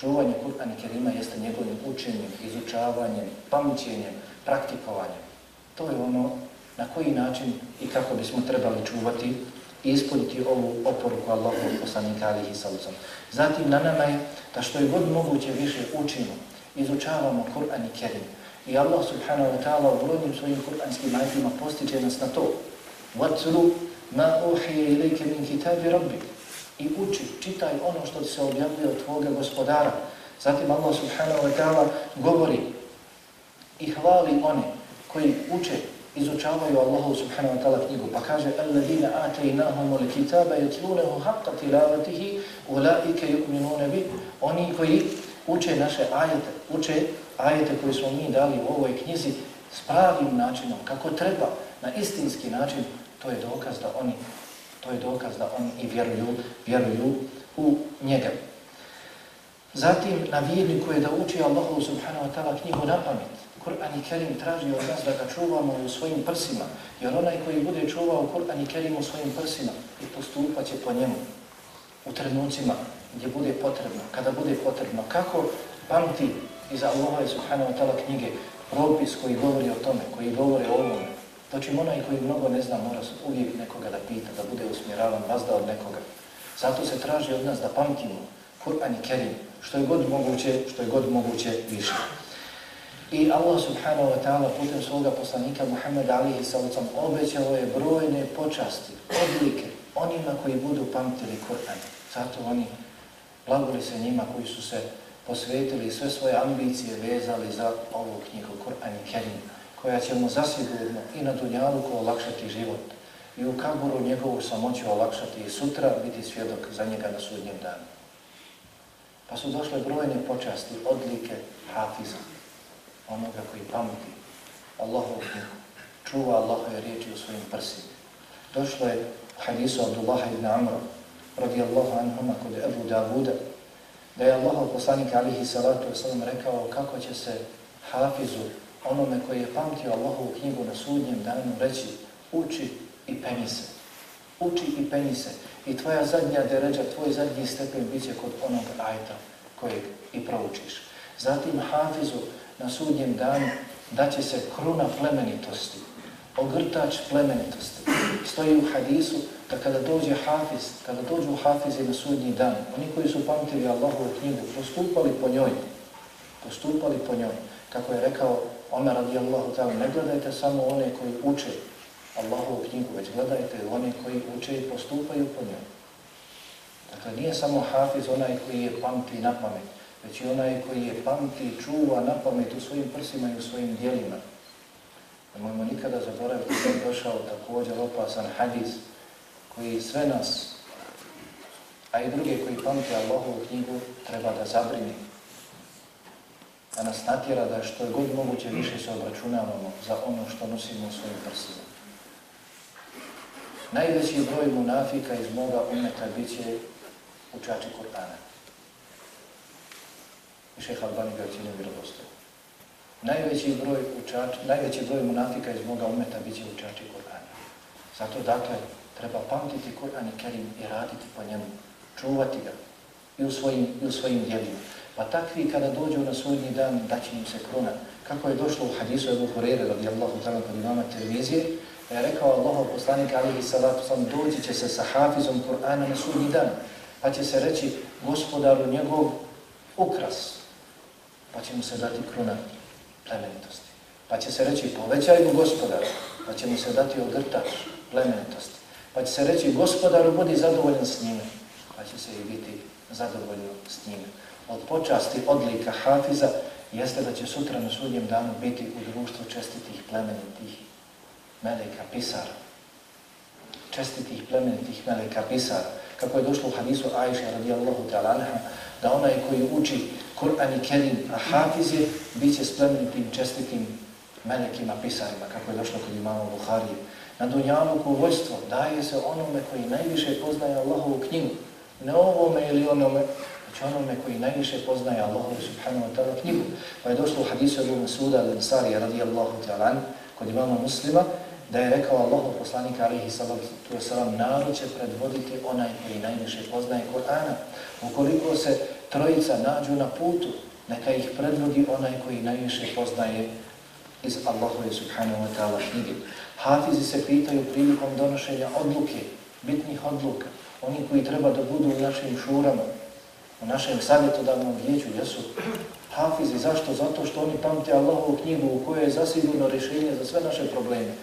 Čuvanje Kur'ana Kerima jeste njegovim učenjem, izučavanjem, pamćenjem, praktikovanjem. To je ono na koji način i kako bismo trebali čuvati i ispuniti ovu oporuku Allahu poslanika alihi sallam. Zatim na nama je da što je god moguće više učimo, izučavamo Kur'an i Kerim. I Allah subhanahu wa ta'ala u brojnim svojim kur'anskim ajitima postiče nas na to. وَاتْلُوا مَا أُوحِيَ إِلَيْكَ مِنْ كِتَابِ رَبِّ i uči, čitaj ono što ti se objavljuje od tvoga gospodara. Zatim Allah subhanahu wa ta'ala govori i hvali one koji uče, izučavaju Allahu subhanahu wa ta'ala knjigu. Pa kaže, الَّذِينَ al-kitaba yatlunahu haqqa tilavatihi وَلَاِكَ yu'minuna bi. Oni koji uče naše ajete, uče ajete koje smo mi dali u ovoj knjizi s pravim načinom, kako treba, na istinski način, to je dokaz da oni to je dokaz da oni i vjeruju, vjeruju u njega. Zatim na vjerniku je da uči Allahu subhanahu wa ta'ala knjigu na pamet. Kur'an i Kerim traži od nas da ga čuvamo u svojim prsima, jer onaj koji bude čuvao Kur'an i Kerim u svojim prsima i postupat će po njemu u trenucima gdje bude potrebno, kada bude potrebno. Kako pamti iz Allaha subhanahu wa ta'ala knjige propis koji govori o tome, koji govori o ovome, Znači onaj koji mnogo ne zna mora uvijek nekoga da pita, da bude usmjeravan vazda od nekoga. Zato se traži od nas da pamtimo Kur'an i Kerim, što je god moguće, što je god moguće više. I Allah subhanahu wa ta'ala putem svoga poslanika Muhammeda alihi sallam obećao je brojne počasti, odlike onima koji budu pamtili Kur'an. Zato oni blagoli se njima koji su se posvetili sve svoje ambicije vezali za ovu knjigu Kur'an i Kerim, koja će mu zasigurno i na Dunjaluku olakšati život i u kaburu njegovu samoću olakšati i sutra biti svjedok za njega na sudnjem danu. Pa su došle brojne počasti, odlike hafiza, onoga koji pamti Allahu knjigu, čuva Allahove riječi u svojim prsima. Došlo je hadisu Abdullah ibn Amra, radijallahu anhuma, kod Ebu Davuda, da je Allahov poslanik alihi salatu wasalam rekao kako će se hafizu onome koji je pamtio Allahovu knjigu na sudnjem danu reći uči i penji se. Uči i penji se. I tvoja zadnja deređa, tvoj zadnji stepen bit će kod onog ajta kojeg i proučiš. Zatim hafizu na sudnjem danu daće se kruna plemenitosti, ogrtač plemenitosti. Stoji u hadisu da kada dođe hafiz, kada dođu hafizi na sudnji dan, oni koji su pamtili Allahovu knjigu, postupali po njoj, postupali po njoj, kako je rekao Omer radijallahu ta'ala, ne gledajte samo one koji uče Allahovu knjigu, već gledajte one koji uče i postupaju po njoj. Dakle, nije samo hafiz onaj koji je pamti na pamet, već i onaj koji je pamti i čuva na pamet u svojim prsima i u svojim dijelima. Ne mojmo nikada zaboraviti da je došao također opasan hadis koji sve nas, a i druge koji pamte Allahovu knjigu, treba da zabrini. Da nas natjera da što je god moguće više se obračunavamo za ono što nosimo u svojim prsima. Najveći broj munafika iz moga umeta bit će učači Kur'ana. I šeha Albani ga ocjenio vjerovostovo. Najveći broj učač, najveći broj munafika iz moga umeta bit će učači Kur'ana. Zato dakle, treba pamtiti Kur'an i Kerim i raditi po njemu, čuvati ga i u svojim, i u svojim djelima. Pa takvi kada dođu na sudnji dan, daće im se kruna. Kako je došlo u hadisu Ebu Hurere, radijallahu ta'ala kod imama televizije, da je rekao Allahov poslanik alihi salatu sam, dođi će se sa hafizom Kur'ana na sudnji dan, pa će se reći gospodaru njegov ukras, pa će mu se dati kruna plemenitosti. Pa će se reći povećaj mu gospodar, pa će mu se dati ogrtač plemenitosti. Pa će se reći gospodaru budi zadovoljan s njime, pa će se i biti zadovoljno s njime. Od počasti odlika hafiza jeste da će sutra na sudnjem danu biti u društvu čestitih plemenitih meleka pisara. Čestitih plemenitih meleka pisara. Kako je došlo u hadisu Aisha radijallahu ta'ala anha, da onaj koji uči Kur'an i Kerim, a hafiz je, bit će s plemenitim čestitim melekima pisarima, kako je došlo kod imama Buharije. Na dunjaluku vojstvo daje se onome koji najviše poznaje Allahovu knjigu. Ne ovome ili onome, Znači onome koji najviše poznaje Allahu subhanahu wa ta'ala knjigu. Pa je došlo u hadisu Abu Masuda al-Ansari radijallahu ta'ala kod imama muslima, da je rekao Allahu poslanika alihi salatu wasalam, narod će predvoditi onaj koji najviše poznaje Kur'ana. Ukoliko se trojica nađu na putu, neka ih predvodi onaj koji najviše poznaje iz Allahove subhanahu wa ta'ala knjige. Hafizi se pitaju prilikom donošenja odluke, bitnih odluka, oni koji treba da budu u našim šurama, u našem savjetodavnom vijeću, jesu hafizi. Zašto? Zato što oni pamte Allahovu knjigu u kojoj je zasigurno rješenje za sve naše probleme.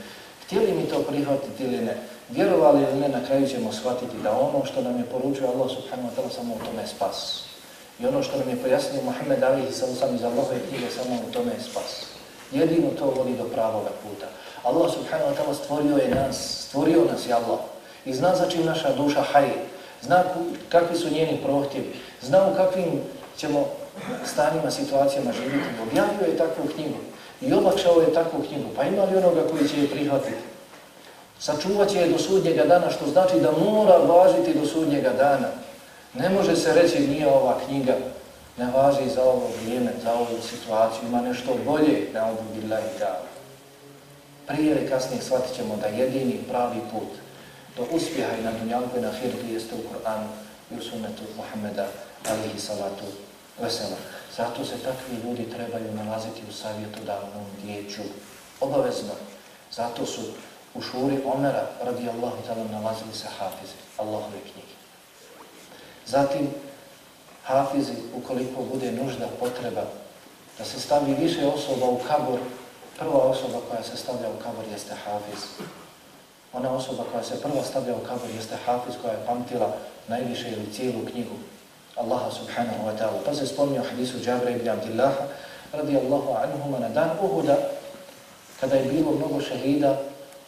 Htjeli mi to prihvatiti ili ne? Vjerovali ili ne, na kraju ćemo shvatiti da ono što nam je poručio Allah subhanahu wa ta'ala samo u tome je spas. I ono što nam je pojasnio Muhammed Ali i sam sam iz Allahove knjige samo u tome je spas. Jedino to vodi do pravoga puta. Allah subhanahu wa ta'ala stvorio je nas, stvorio nas je Allah. I zna za čim naša duša haje. Zna kakvi su njeni prohtjevi. Zna u kakvim ćemo stanima, situacijama živjeti. Objavio je takvu knjigu. I olakšao je takvu knjigu. Pa ima li onoga koji će je prihvatiti? Sačuvat će je do sudnjega dana, što znači da mora važiti do sudnjega dana. Ne može se reći nije ova knjiga, ne važi za ovo vrijeme, za ovu situaciju, ima nešto bolje na ovu bila i da. Prije ili kasnije shvatit ćemo da jedini pravi put do uspjeha i na dunjalku i na hirti jeste u Koranu i u sunetu Muhammeda alihi salatu vesela. Zato se takvi ljudi trebaju nalaziti u savjetu davnom vijeću. Obavezno. Zato su u šuri Omera radijallahu talam nalazili se hafizi, Allahove knjige. Zatim, hafizi, ukoliko bude nužda, potreba, da se stavi više osoba u kabor, prva osoba koja se stavlja u kabor jeste hafiz. Ona osoba koja se prva stavlja u kabor jeste hafiz koja je pamtila najviše ili cijelu knjigu Allaha subhanahu wa ta'ala. Pa se spomnio hadisu Džabra ibn Abdillaha radijallahu anhuma na dan Uhuda kada je bilo mnogo šehida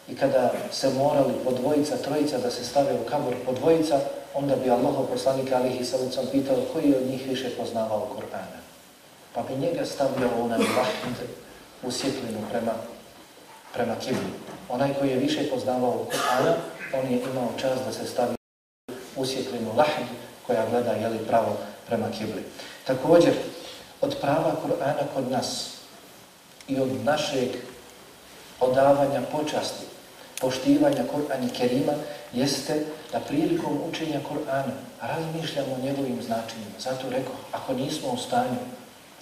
i kada se morali po dvojica, trojica da se stave u kabor po dvojica, onda bi Allahov poslanika alihi sallam pitao koji od njih više poznavao Kur'ana. Pa bi njega stavio onaj lahid u sjetlinu prema, prema kibli. Onaj koji je više poznavao Kur'ana, on je imao čas da se stavi u sjetlinu lahid koja gleda jeli, pravo prema kibli. Također, od prava Kur'ana kod nas i od našeg odavanja počasti, poštivanja Kur'ana i Kerima, jeste da prilikom učenja Kur'ana razmišljamo o njegovim značenjima. Zato rekao, ako nismo u stanju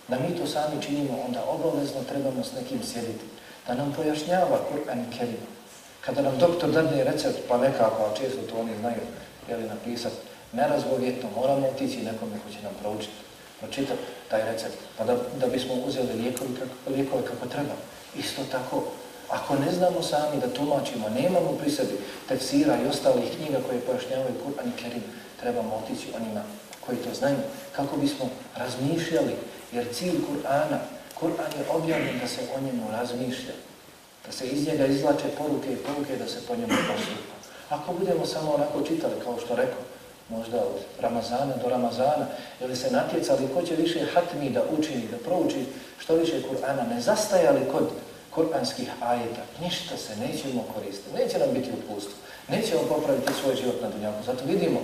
da mi to sami činimo, onda obavezno trebamo s nekim sjediti. Da nam pojašnjava Kur'an i Kerim. Kada nam doktor dadne recept, pa nekako, a često to oni znaju, jeli napisati, nerazgovjetno, moramo otići nekome ko će nam proučiti, pročitati taj recept, pa da, da bismo uzeli lijekove kako, lijekove kako treba. Isto tako, ako ne znamo sami da tumačimo, nemamo pri sebi tefsira i ostalih knjiga koje pojašnjavaju Kur'an i Kerim, trebamo otići onima koji to znaju, kako bismo razmišljali, jer cilj Kur'ana, Kur'an je objavljen da se o njemu razmišlja, da se iz njega izlače poruke i poruke da se po njemu postupa. Ako budemo samo onako čitali, kao što rekao, možda od Ramazana do Ramazana, ili se natjecali ko će više hatmi da učini, da prouči što više Kur'ana, ne zastajali kod kur'anskih ajeta, ništa se nećemo koristiti, neće nam biti upustvo, nećemo popraviti svoj život na dunjaku. Zato vidimo,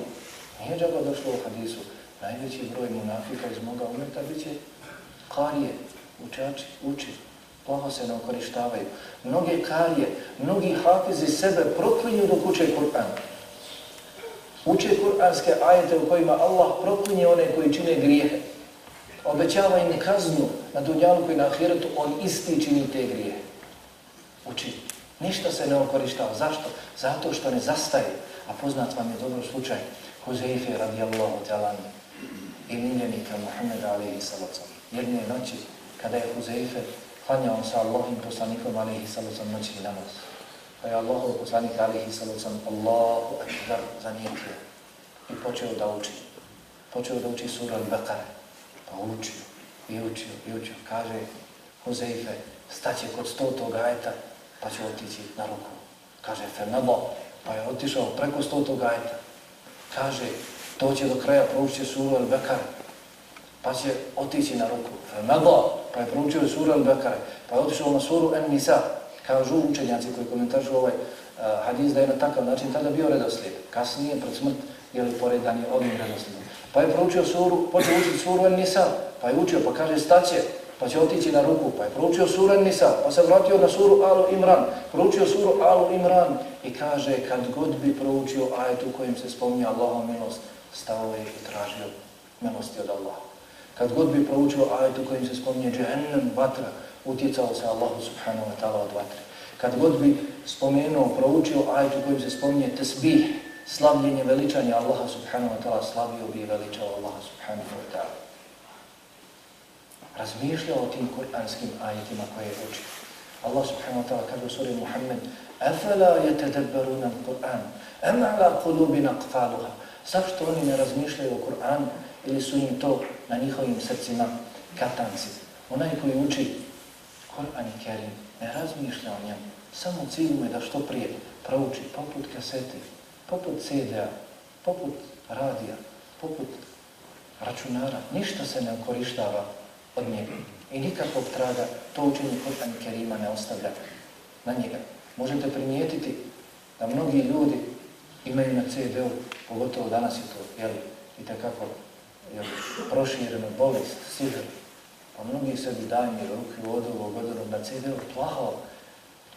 nije džaba došlo u hadisu, najveći broj munafika iz moga umeta bit će karije, učači, uči, plaho se ne okorištavaju. Mnoge karije, mnogi hafizi sebe proklinju dok uče Kur'an. Uče kur'anske ajete u kojima Allah proklinje one koji čine grijehe. Obećava im kaznu na dunjalu i na ahiretu, on isti čini te grijehe. Uči. Ništa se ne okorištava. Zašto? Zato što ne zastaje. A poznat vam je dobro slučaj Huzeife radijallahu ta'ala i miljenika Muhammeda alaihi salacom. Jedne noći kada je Huzeife klanjao sa Allahim poslanikom alaihi salacom noći namaz. Pa je Allahov poslanik alihi sallam Allahu akbar zanijetio i počeo da uči. Počeo da uči sura Al-Baqara. Pa učio i učio i učio. Kaže Huzeife, staće kod stotog ajeta pa će otići na ruku. Kaže Fernabo, pa je otišao preko stotog ajeta. Kaže, to će do kraja proučiti suru Al-Baqara pa će otići na ruku. Fernabo, pa je proučio suru Al-Baqara. Pa je otišao na suru An-Nisa kažu učenjaci koji komentaržu ovaj uh, hadis da je na takav način tada bio redoslijed. Kasnije, pred smrt, je li poredan je ovim redoslijedom. Pa je proučio suru, počeo učiti suru en Nisa, pa je učio, pa kaže staće, pa će otići na ruku, pa je proučio suru Nisa, pa se vratio na suru Alu Imran, proučio suru Alu Imran i kaže kad god bi proučio ajet u kojem se spominja Allahom milost, stao je i tražio milosti od Allaha. Kad god bi proučio ajet u se spominje džehennem, vatra, utjecao se Allahu subhanahu wa ta'ala od vatre. Kad god bi spomenuo, proučio ajet u kojim se spominje tesbih, slavljenje, veličanje Allaha subhanahu wa ta'ala, slavio bi i veličao Allaha subhanahu wa ta'ala. Razmišljao o tim kur'anskim ajitima koje je učio. Allah subhanahu wa ta'ala kaže u suri Muhammed أَفَلَا يَتَدَبَّرُونَ الْقُرْآنُ أَمَعْلَا قُلُوبِنَ قْفَالُهَا Sad što oni ne razmišljaju o Kur'anu ili su im to na njihovim srcima katanci. Onaj koji uči Kur'an i Kerim ne razmišlja o njemu. Samo cilj mu je da što prije prouči poput kasete, poput CD-a, poput radija, poput računara. Ništa se ne korištava od njega. I nikakvog traga to učenje Kur'an i Kerima ne ostavlja na njega. Možete primijetiti da mnogi ljudi imaju na CD-u, pogotovo danas je to, jel, i takako, jel, prošireno bolest, sihr, A mnogi sebi dajmi ruke u odovu, godinu na CD-u, plaho,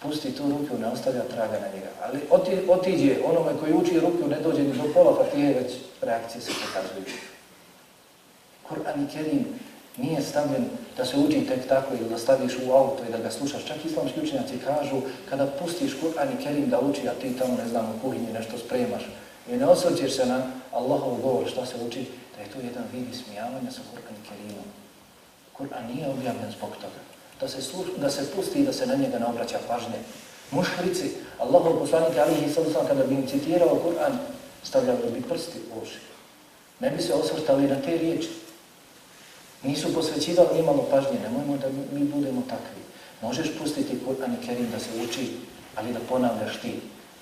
pusti tu ruku, ne ostavlja traga na njega. Ali oti, otiđe onome koji uči ruku, ne dođe ni do pola, pa tije već reakcije se pokazuju. Kur'an i Kerim nije stavljen da se uči tek tako ili da staviš u auto i da ga slušaš. Čak islamski učenjaci kažu kada pustiš Kur'an i Kerim da uči, a ti tamo, ne znam, u kuhinji nešto spremaš i ne osvrćeš se na Allahov govor šta se uči, da je to jedan vid ismijavanja sa Kur'an i Kerimom. Kur'an nije objavljen zbog toga. Da se, sluš, da se pusti i da se na njega ne obraća pažnje. Mušrici, Allahov poslanik Ali i Salusan, kada bi im citirao Kur'an, stavljali bi prsti u uši. Ne bi se osvrtali na te riječi. Nisu posvećivali imalo pažnje, nemojmo da mi budemo takvi. Možeš pustiti Kur'an i Kerim da se uči, ali da ponavljaš ti.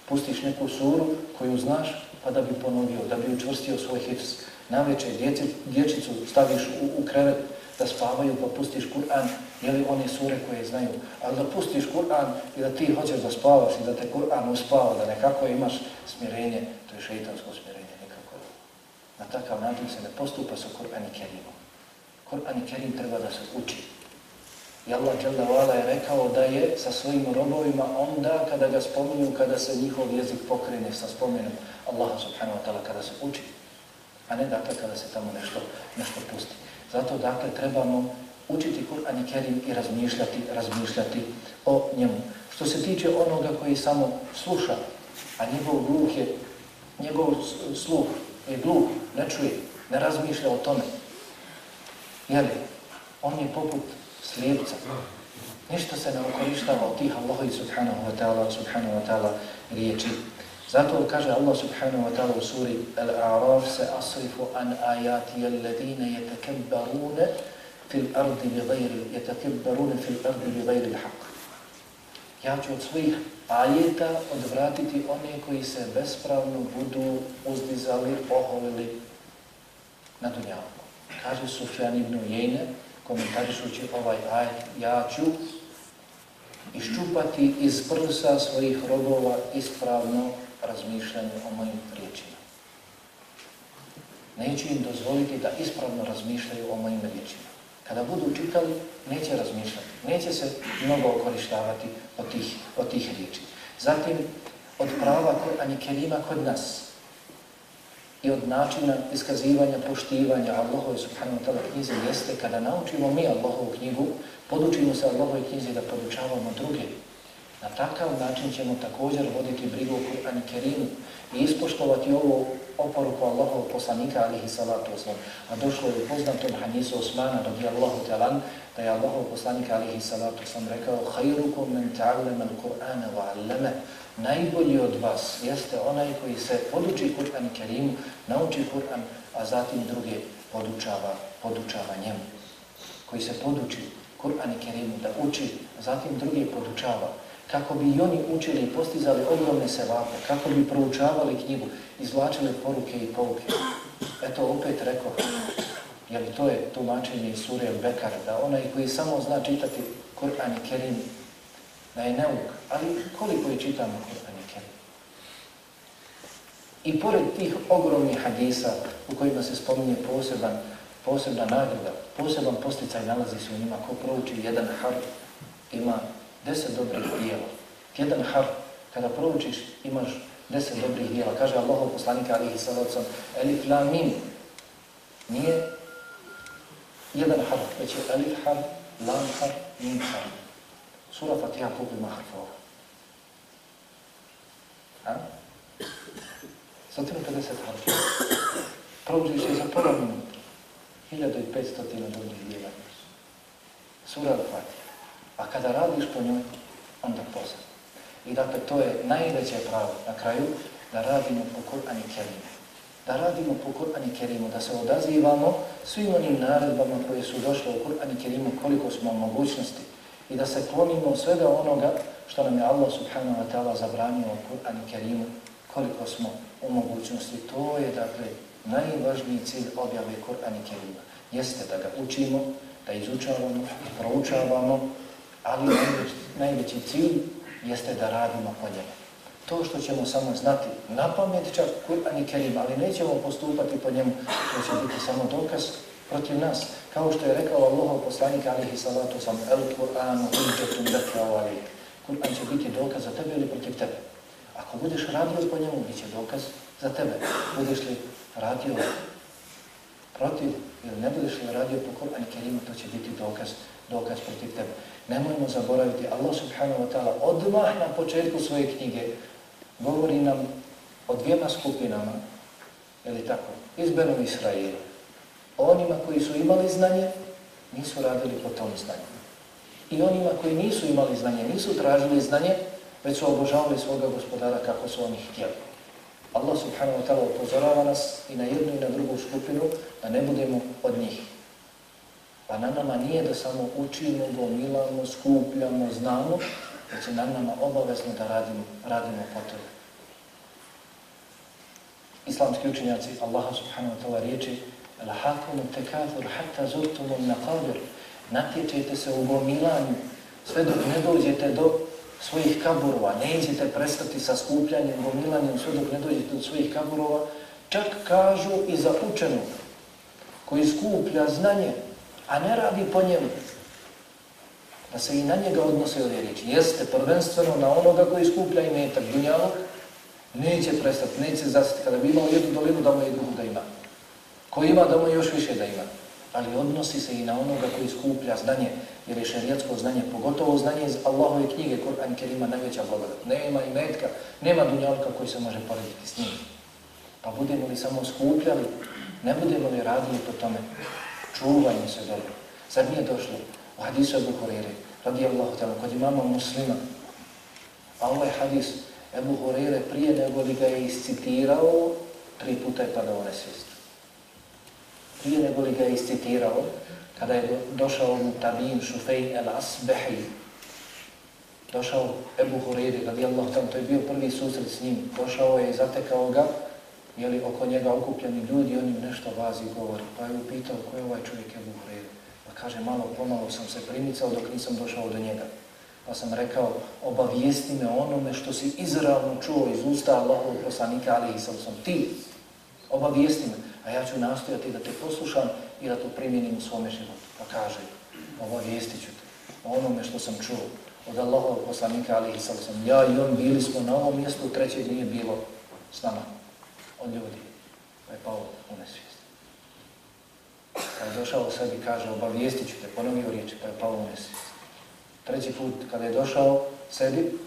Pustiš neku suru koju znaš, pa da bi ponovio, da bi učvrstio svoj hifz. Naveče djeci, dječicu staviš u, u krevet da spavaju, pa pustiš Kur'an, jeli one sure koje znaju. Ali da pustiš Kur'an i da ti hoćeš da spavaš i da te Kur'an uspava, da nekako imaš smirenje, to je šeitansko smirenje, nikako. Na takav način se ne postupa sa Kur'an i Kerimom. Kur'an i Kerim treba da se uči. I Allah Đalla je rekao da je sa svojim robovima onda kada ga spominju, kada se njihov jezik pokrene sa spomenom Allaha subhanahu wa ta'ala, kada se uči, a ne dakle kada se tamo nešto, nešto pusti. Zato dakle trebamo učiti Kur'an i Kerim i razmišljati, razmišljati o njemu. Što se tiče onoga koji samo sluša, a njegov gluh je, njegov sluh je gluh, ne čuje, ne razmišlja o tome, Jeli, on je poput slijepca. Ništa se ne okorištava od tih Allahovi subhanahu wa ta'ala subhanahu wa ta'ala riječi. Zato kaže Allah subhanahu wa ta'ala u suri Al-A'raf se asrifu an ajati alladine jetakebbarune fil ardi bi gajri jetakebbarune fil ardi bi gajri l'haq. Ja ću od svojih ajeta odvratiti one koji se bespravno budu uzdizali, oholili na dunjavu kaže Sufjan ibn Ujene, komentarišući ovaj ajet, ja ću iščupati iz prsa svojih robova ispravno razmišljanje o mojim riječima. Neću im dozvoliti da ispravno razmišljaju o mojim riječima. Kada budu čitali, neće razmišljati, neće se mnogo okorištavati od tih, od tih riječi. Zatim, od prava Kur'an i Kerima kod nas, i od načina iskazivanja, poštivanja Allahove subhanahu wa ta'la knjize jeste kada naučimo mi Allahovu knjigu, podučimo se Allahove knjize da podučavamo druge. Na takav način ćemo također voditi brigu u Kur'an i Kerimu i ispoštovati ovo oporuku Allahovog poslanika alihi salatu oslam. A došlo je u poznatom hanisu Osmana radi Allahu talan da je Allahov poslanik alihi salatu oslam rekao Hayrukum men ta'allama al-Qur'ana wa 'allama najbolji od vas jeste onaj koji se poduči Kur'an i Kerimu, nauči Kur'an, a zatim druge podučava, podučava njemu. Koji se poduči Kur'an i Kerimu da uči, a zatim druge podučava. Kako bi i oni učili i postizali ogromne sevape, kako bi proučavali knjigu, izvlačili poruke i pouke. Eto, opet rekao, jer to je tumačenje iz sure Bekara, da onaj koji samo zna čitati Kur'an i Kerim, da je neuk, ali koliko je čitamo Kur'an i Kerim? I pored tih ogromnih hadisa u kojima se spominje poseban posebna nagrada, poseban posticaj nalazi se u njima. Ko prouči jedan harf, ima deset dobrih dijela. Jedan har, kada proučiš, imaš deset dobrih dijela. Kaže Allahov poslanika alihi salacom, elif la mim, nije jedan harf, već je elif harf, lam harf, mim harf. Sura Fatiha koliko ima harfova? Ha? 150 harfova. Proučiš je za prvo minuta. 1500 dobrih dijela. Sura Fatiha. A kada radiš po njoj, onda poznat. I dakle, to je najveće pravo na kraju, da radimo po Kur'an i Kerimu. Da radimo po Kur'an i Kerimu, da se odazivamo svim onim naredbama koje su došle u Kur'an i Kerimu, koliko smo mogućnosti. I da se klonimo svega onoga što nam je Allah subhanahu wa ta'ala zabranio u Kur'an i Kerimu, koliko smo u mogućnosti. To je, dakle, najvažniji cilj objave Kur'an i Kerima. Jeste da ga učimo, da izučavamo, proučavamo, ali najveći, najveći cilj jeste da radimo po njemu. To što ćemo samo znati na pamet čak Kur'an i Kerim, ali nećemo postupati po njemu, to će biti samo dokaz protiv nas. Kao što je rekao Allahov poslanik alihi salatu sam, el Kur'anu hujđetum dakle ali Kur'an će biti dokaz za tebe ili protiv tebe. Ako budeš radio po njemu, bit će dokaz za tebe. Budeš li radio protiv ili ne budeš li radio po Kur'an i Kerimu, to će biti dokaz, dokaz protiv tebe. Nemojmo zaboraviti, Allah subhanahu wa ta'ala odmah na početku svoje knjige govori nam o dvijema skupinama, je li tako, izbenom Benu Israila. Onima koji su imali znanje, nisu radili po tom znanju. I onima koji nisu imali znanje, nisu tražili znanje, već su obožavali svoga gospodara kako su oni htjeli. Allah subhanahu wa ta'ala upozorava nas i na jednu i na drugu skupinu da ne budemo od njih. Pa na nama nije da samo učimo, gomilamo, skupljamo, znamo, već je na nama obavezno da radimo, radimo po tome. Islamski učenjaci Allaha subhanahu wa ta'la riječi Al-hakumu tekathur hatta zurtumu naqadir Natječete se u gomilanju sve dok ne dođete do svojih kaburova. Nećete prestati sa skupljanjem, gomilanjem sve dok ne dođete do svojih kaburova. Čak kažu i za učenog koji skuplja znanje a ne radi po njemu. Da se i na njega odnose ove riječi. Jeste prvenstveno na onoga koji skuplja i metak dunjalog, neće prestati, neće zastati. Kada bi imao jednu dolinu, da mu je drugu da ima. Ko ima, da mu još više da ima. Ali odnosi se i na onoga koji skuplja znanje, jer je šerijatsko znanje, pogotovo znanje iz Allahove knjige, Kur'an Kerima, najveća blagodat. Nema i metka, nema dunjalka koji se može porediti s njim. Pa budemo li samo skupljali, ne budemo li radili po tome, čuvajmo se dobro. Sad nije došlo u hadisu Ebu Hurere, radijallahu ta'ala, kod imama muslima, a ovaj hadis Ebu Hurere prije nego li ga je iscitirao, tri puta je padao nesvijest. Prije nego li ga je iscitirao, kada je došao mu tabin Šufej el Asbehi, došao Ebu Hurere, radijallahu ta'ala, to je bio prvi susret s njim, došao je i zatekao ga, jeli oko njega okupljeni ljudi, oni nešto vazi govori. Pa je upitao ko je ovaj čovjek Ebu Hureyre. Pa kaže, malo pomalo sam se primicao dok nisam došao do njega. Pa sam rekao, obavijesti me onome što si izravno čuo iz usta Allahovog poslanika, ali i sam sam ti. Obavijesti me, a ja ću nastojati da te poslušam i da to primjenim u svome životu. Pa kaže, obavijestit ću te onome što sam čuo od Allahovog poslanika, ali i sam sam. Ja i on bili smo na ovom mjestu, treće nije bilo s nama od ljudi. Pa je pao u nesvijest. Kada pa je došao sebi, kaže, obavijestit ću te, ponovio riječi, pa je pao u nesvijest. Treći put, kada je došao sebi,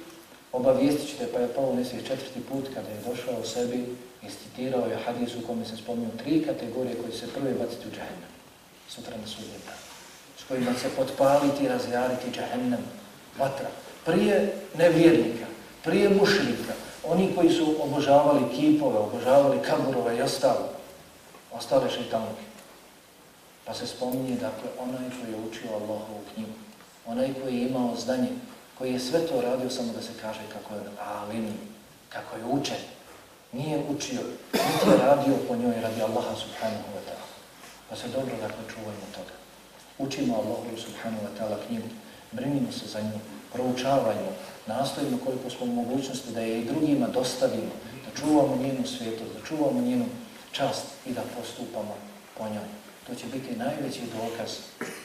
obavijestit ću te, pa je pao u nesvijest. Četvrti put, kada je došao sebi, istitirao je hadis u kome se spomnio tri kategorije koje se prve baciti u džahennem. Sutra na sudnjem S kojima se potpaliti i razjariti džahennem, vatra. Prije nevjernika, prije mušlika, oni koji su obožavali kipove, obožavali kaburove i ostalo, ostale šeitanke. Pa se spominje, dakle, onaj koji je učio Allahovu knjigu, onaj koji je imao znanje, koji je sve to radio samo da se kaže kako je alim, kako je učen, nije učio, niti je radio po njoj radi Allaha subhanahu wa ta'ala. Pa se dobro, dakle, čuvajmo toga. Učimo Allahu subhanahu wa ta'ala knjigu, brinimo se za nju, proučavajmo, nastojimo koliko smo mogućnosti da je i drugima dostavimo, da čuvamo njenu svijetu, da čuvamo njenu čast i da postupamo po njoj. To će biti najveći dokaz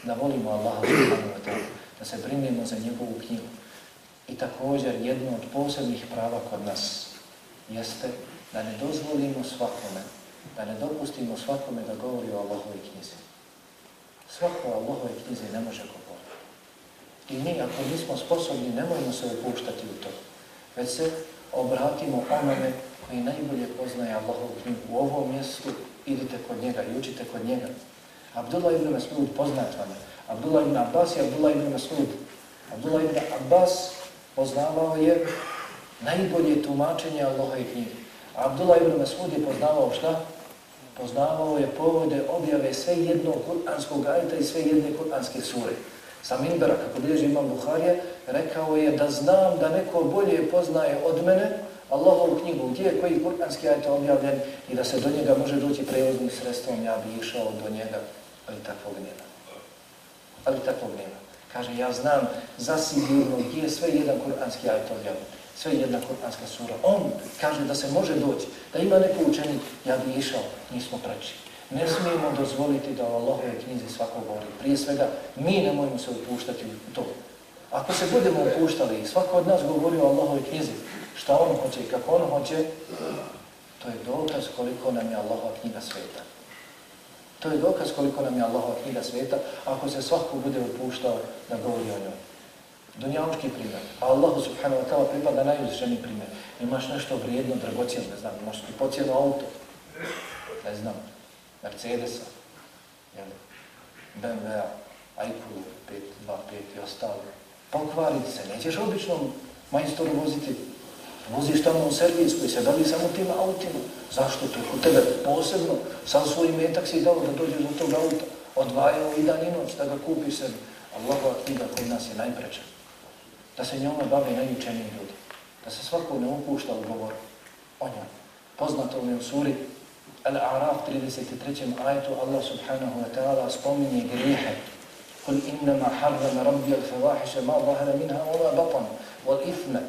da volimo Allaha subhanahu wa ta'ala, da se brinemo za njegovu knjigu. I također jedno od posebnih prava kod nas jeste da ne dozvolimo svakome, da ne dopustimo svakome da govori o Allahovoj knjizi. Svako o Allahovoj knjizi ne može govoriti. I mi, ako nismo sposobni, nemojmo se upuštati u to. Već se obratimo onome koji najbolje poznaje Allahovu knjigu u ovom mjestu, idite kod njega i učite kod njega. Abdullah ibn Mas'ud poznat vam je. Abdullah ibn Abbas i Abdullah ibn Mas'ud. Abdullah ibn Abbas poznavao je najbolje tumačenje Allaha i knjige. Abdullah ibn Mas'ud je poznavao šta? Poznavao je povode objave sve jednog kuranskog ajta i sve jedne kuranske sure. Sa Minbera, kako bilježi imam Buharije, rekao je da znam da neko bolje poznaje od mene Allahovu knjigu, gdje je koji kuranski ajta objavljen i da se do njega može doći prevoznim sredstvom, ja bi išao do njega, ali takvog nema. Ali takvog nema. Kaže, ja znam zasigurno gdje je sve jedan kuranski ajta objavljen sve jedna kuranska sura. On kaže da se može doći, da ima neko učenik, ja bi išao, nismo preći. Ne smijemo dozvoliti da o Allahove knjizi svako govori. Prije svega, mi ne mojemo se upuštati u to. Ako se budemo upuštali i svako od nas govori o Allahove knjizi, šta on hoće i kako on hoće, to je dokaz koliko nam je Allahova knjiga sveta. To je dokaz koliko nam je Allahova knjiga sveta, ako se svako bude upuštao da govori o njoj dunjavnički primjer. A Allahu subhanahu wa ta'ala pripada najuzvišeniji primjer. Imaš nešto vrijedno, dragocijen, ne znam, imaš ti pocijeno auto, ne znam, Mercedesa, jel, BMW-a, iQOO 525 i ostalo. Pokvari se, nećeš obično majstoru voziti, voziš tamo u servis koji se bavi samo tim autima. Zašto? To kod tebe posebno, sam svoj metak si dao da dođeš do tog auta, odvajao i dan i noć da ga kupiš sebi. Allahova knjiga kod nas je najpreča da se njome bave najučeniji ljudi, da se svako ne upušta u govor o njom. Poznato mi u suri Al-A'raf 33. ajtu Allah subhanahu wa ta'ala spominje grijehe. Kul innama harrama rabbi al-fawahisha ma zahara minha wa ma batan wal ithna.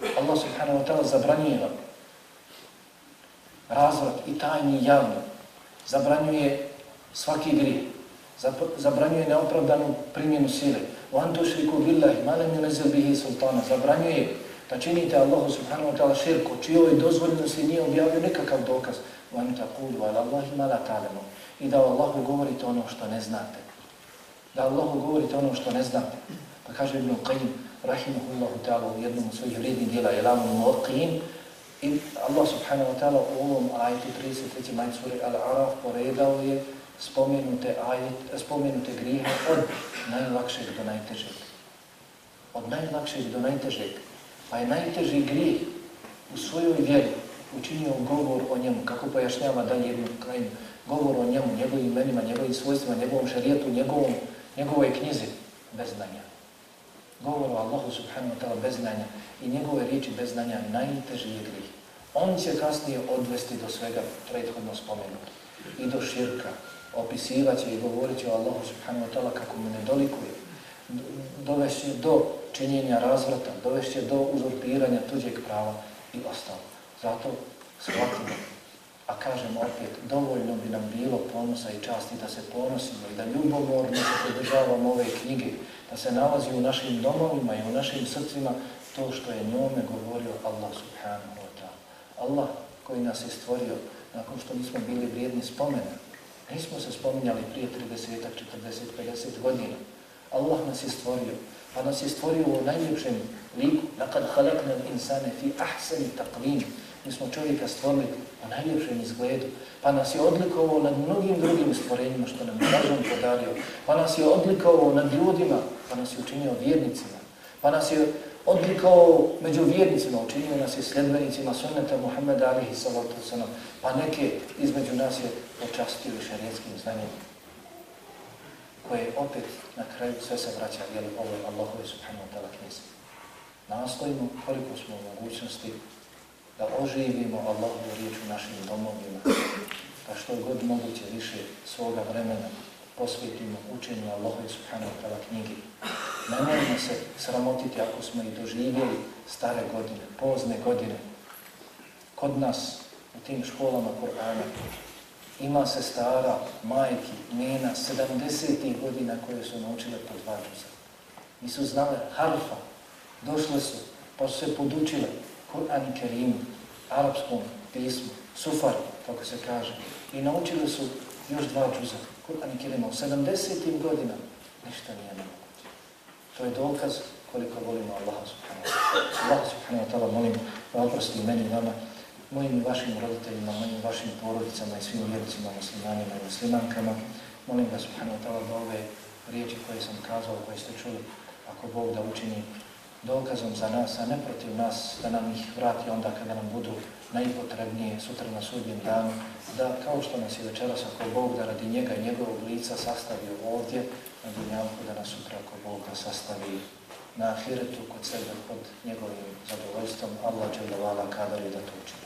Allah subhanahu wa ta'ala zabranjiva razvrat i tajni javno. Zabranjuje svaki grijeh. Zabranjuje neopravdanu primjenu sile. Wa antu shriku billahi ma lam yunzil bihi sultana. Zabranjuje da činite Allahu subhanahu wa ta'ala širku, čijoj se nije objavio nekakav dokaz. vam antu ala Allahi mala talemu. I da Allahu govorite ono što ne znate. Da Allahu govorite ono što ne znate. Pa kaže Ibn Qayyim, rahimahullahu ta'ala, u jednom od svojih vrijednih dijela, ilamu mu'qin, i Allah subhanahu wa ta'ala u ovom ajetu 33. majt suri Al-Araf poredao je spomenute, ajet, spomenute grijehe od najlakšeg do najtežeg. Od najlakšeg do najtežeg. Pa je najteži grijeh u svojoj vjeri učinio govor o njemu, kako pojašnjava dalje jednu krajinu, govor o njemu, njegovim imenima, njegovim svojstvima, njegovom šarijetu, njegovom, njegove knjizi, bez znanja. Govor o Allahu subhanahu wa ta'ala bez znanja i njegove riječi bez znanja najteži je grijeh. On će kasnije odvesti do svega prethodno spomenuti i do širka, Opisivaće i govorit će o Allahu subhanahu wa ta'ala kako mu ne dolikuje, dovešće do činjenja razvrata, dovešće do uzurpiranja tuđeg prava i ostalo. Zato shvatimo, a kažem opet, dovoljno bi nam bilo ponosa i časti da se ponosimo i da ljubomorno se podržavamo ove knjige, da se nalazi u našim domovima i u našim srcima to što je njome govorio Allah subhanahu wa ta'ala. Allah koji nas je stvorio nakon što nismo bili vrijedni spomena, Nismo se spominjali prije 30, 40, 50 godina. Allah nas je stvorio. Pa nas je stvorio u najljepšem liku. Lakad halakna insane fi ahseni taqvim. Mi smo čovjeka stvorili u najljepšem izgledu. Pa nas je odlikovao nad mnogim drugim stvorenjima što nam je razum podario. Pa nas je odlikovao nad ljudima. Pa nas je učinio vjernicima. Pa nas je odlikao među vjernicima, učinio nas je sljedbenicima sunneta Muhammeda alihi sallatu sallam, pa neke između nas je počastio šarijetskim znanjem, koje opet na kraju sve se vraća, jel, je Allahove subhanahu wa ta'ala knjizi. Nastojimo koliko smo u mogućnosti da oživimo Allahovu riječ u našim domovima, da što god moguće više svoga vremena posvetimo učenju Allahove subhanahu wa ta'ala knjigi, Ne možemo se sramotiti ako smo i doživjeli stare godine, pozne godine. Kod nas u tim školama Kur'ana. Ima se stara, majki, nena, 70. godina koje su naučile po dva džuza. Nisu znale harfa, došle su, pa su se podučile Kur'an i Kerim, arapskom pismu, sufari, kako se kaže, i naučile su još dva džuza, Kur'an i Kerim, u 70. godina ništa nije nemoguće. To je dokaz koliko volimo Allaha subhanahu wa ta'ala. Allah subhanahu wa ta'ala molim da oprosti meni i vama, mojim i vašim roditeljima, mojim i vašim porodicama i svim vjericima, muslimanima i muslimankama. Molim da subhanahu wa ta'ala da ove riječi koje sam kazao, koje ste čuli, ako Bog da učini dokazom za nas, a ne protiv nas, da nam ih vrati onda kada nam budu najpotrebnije sutra na sudnjem danu, da kao što nas je večeras, ako Bog da radi njega i njegovog lica sastavio ovdje, na dunjavku da nas sutra ako Bog da sastavi na ahiretu kod sebe, pod njegovim zadovoljstvom, Allah će da vala kadar i da to učini.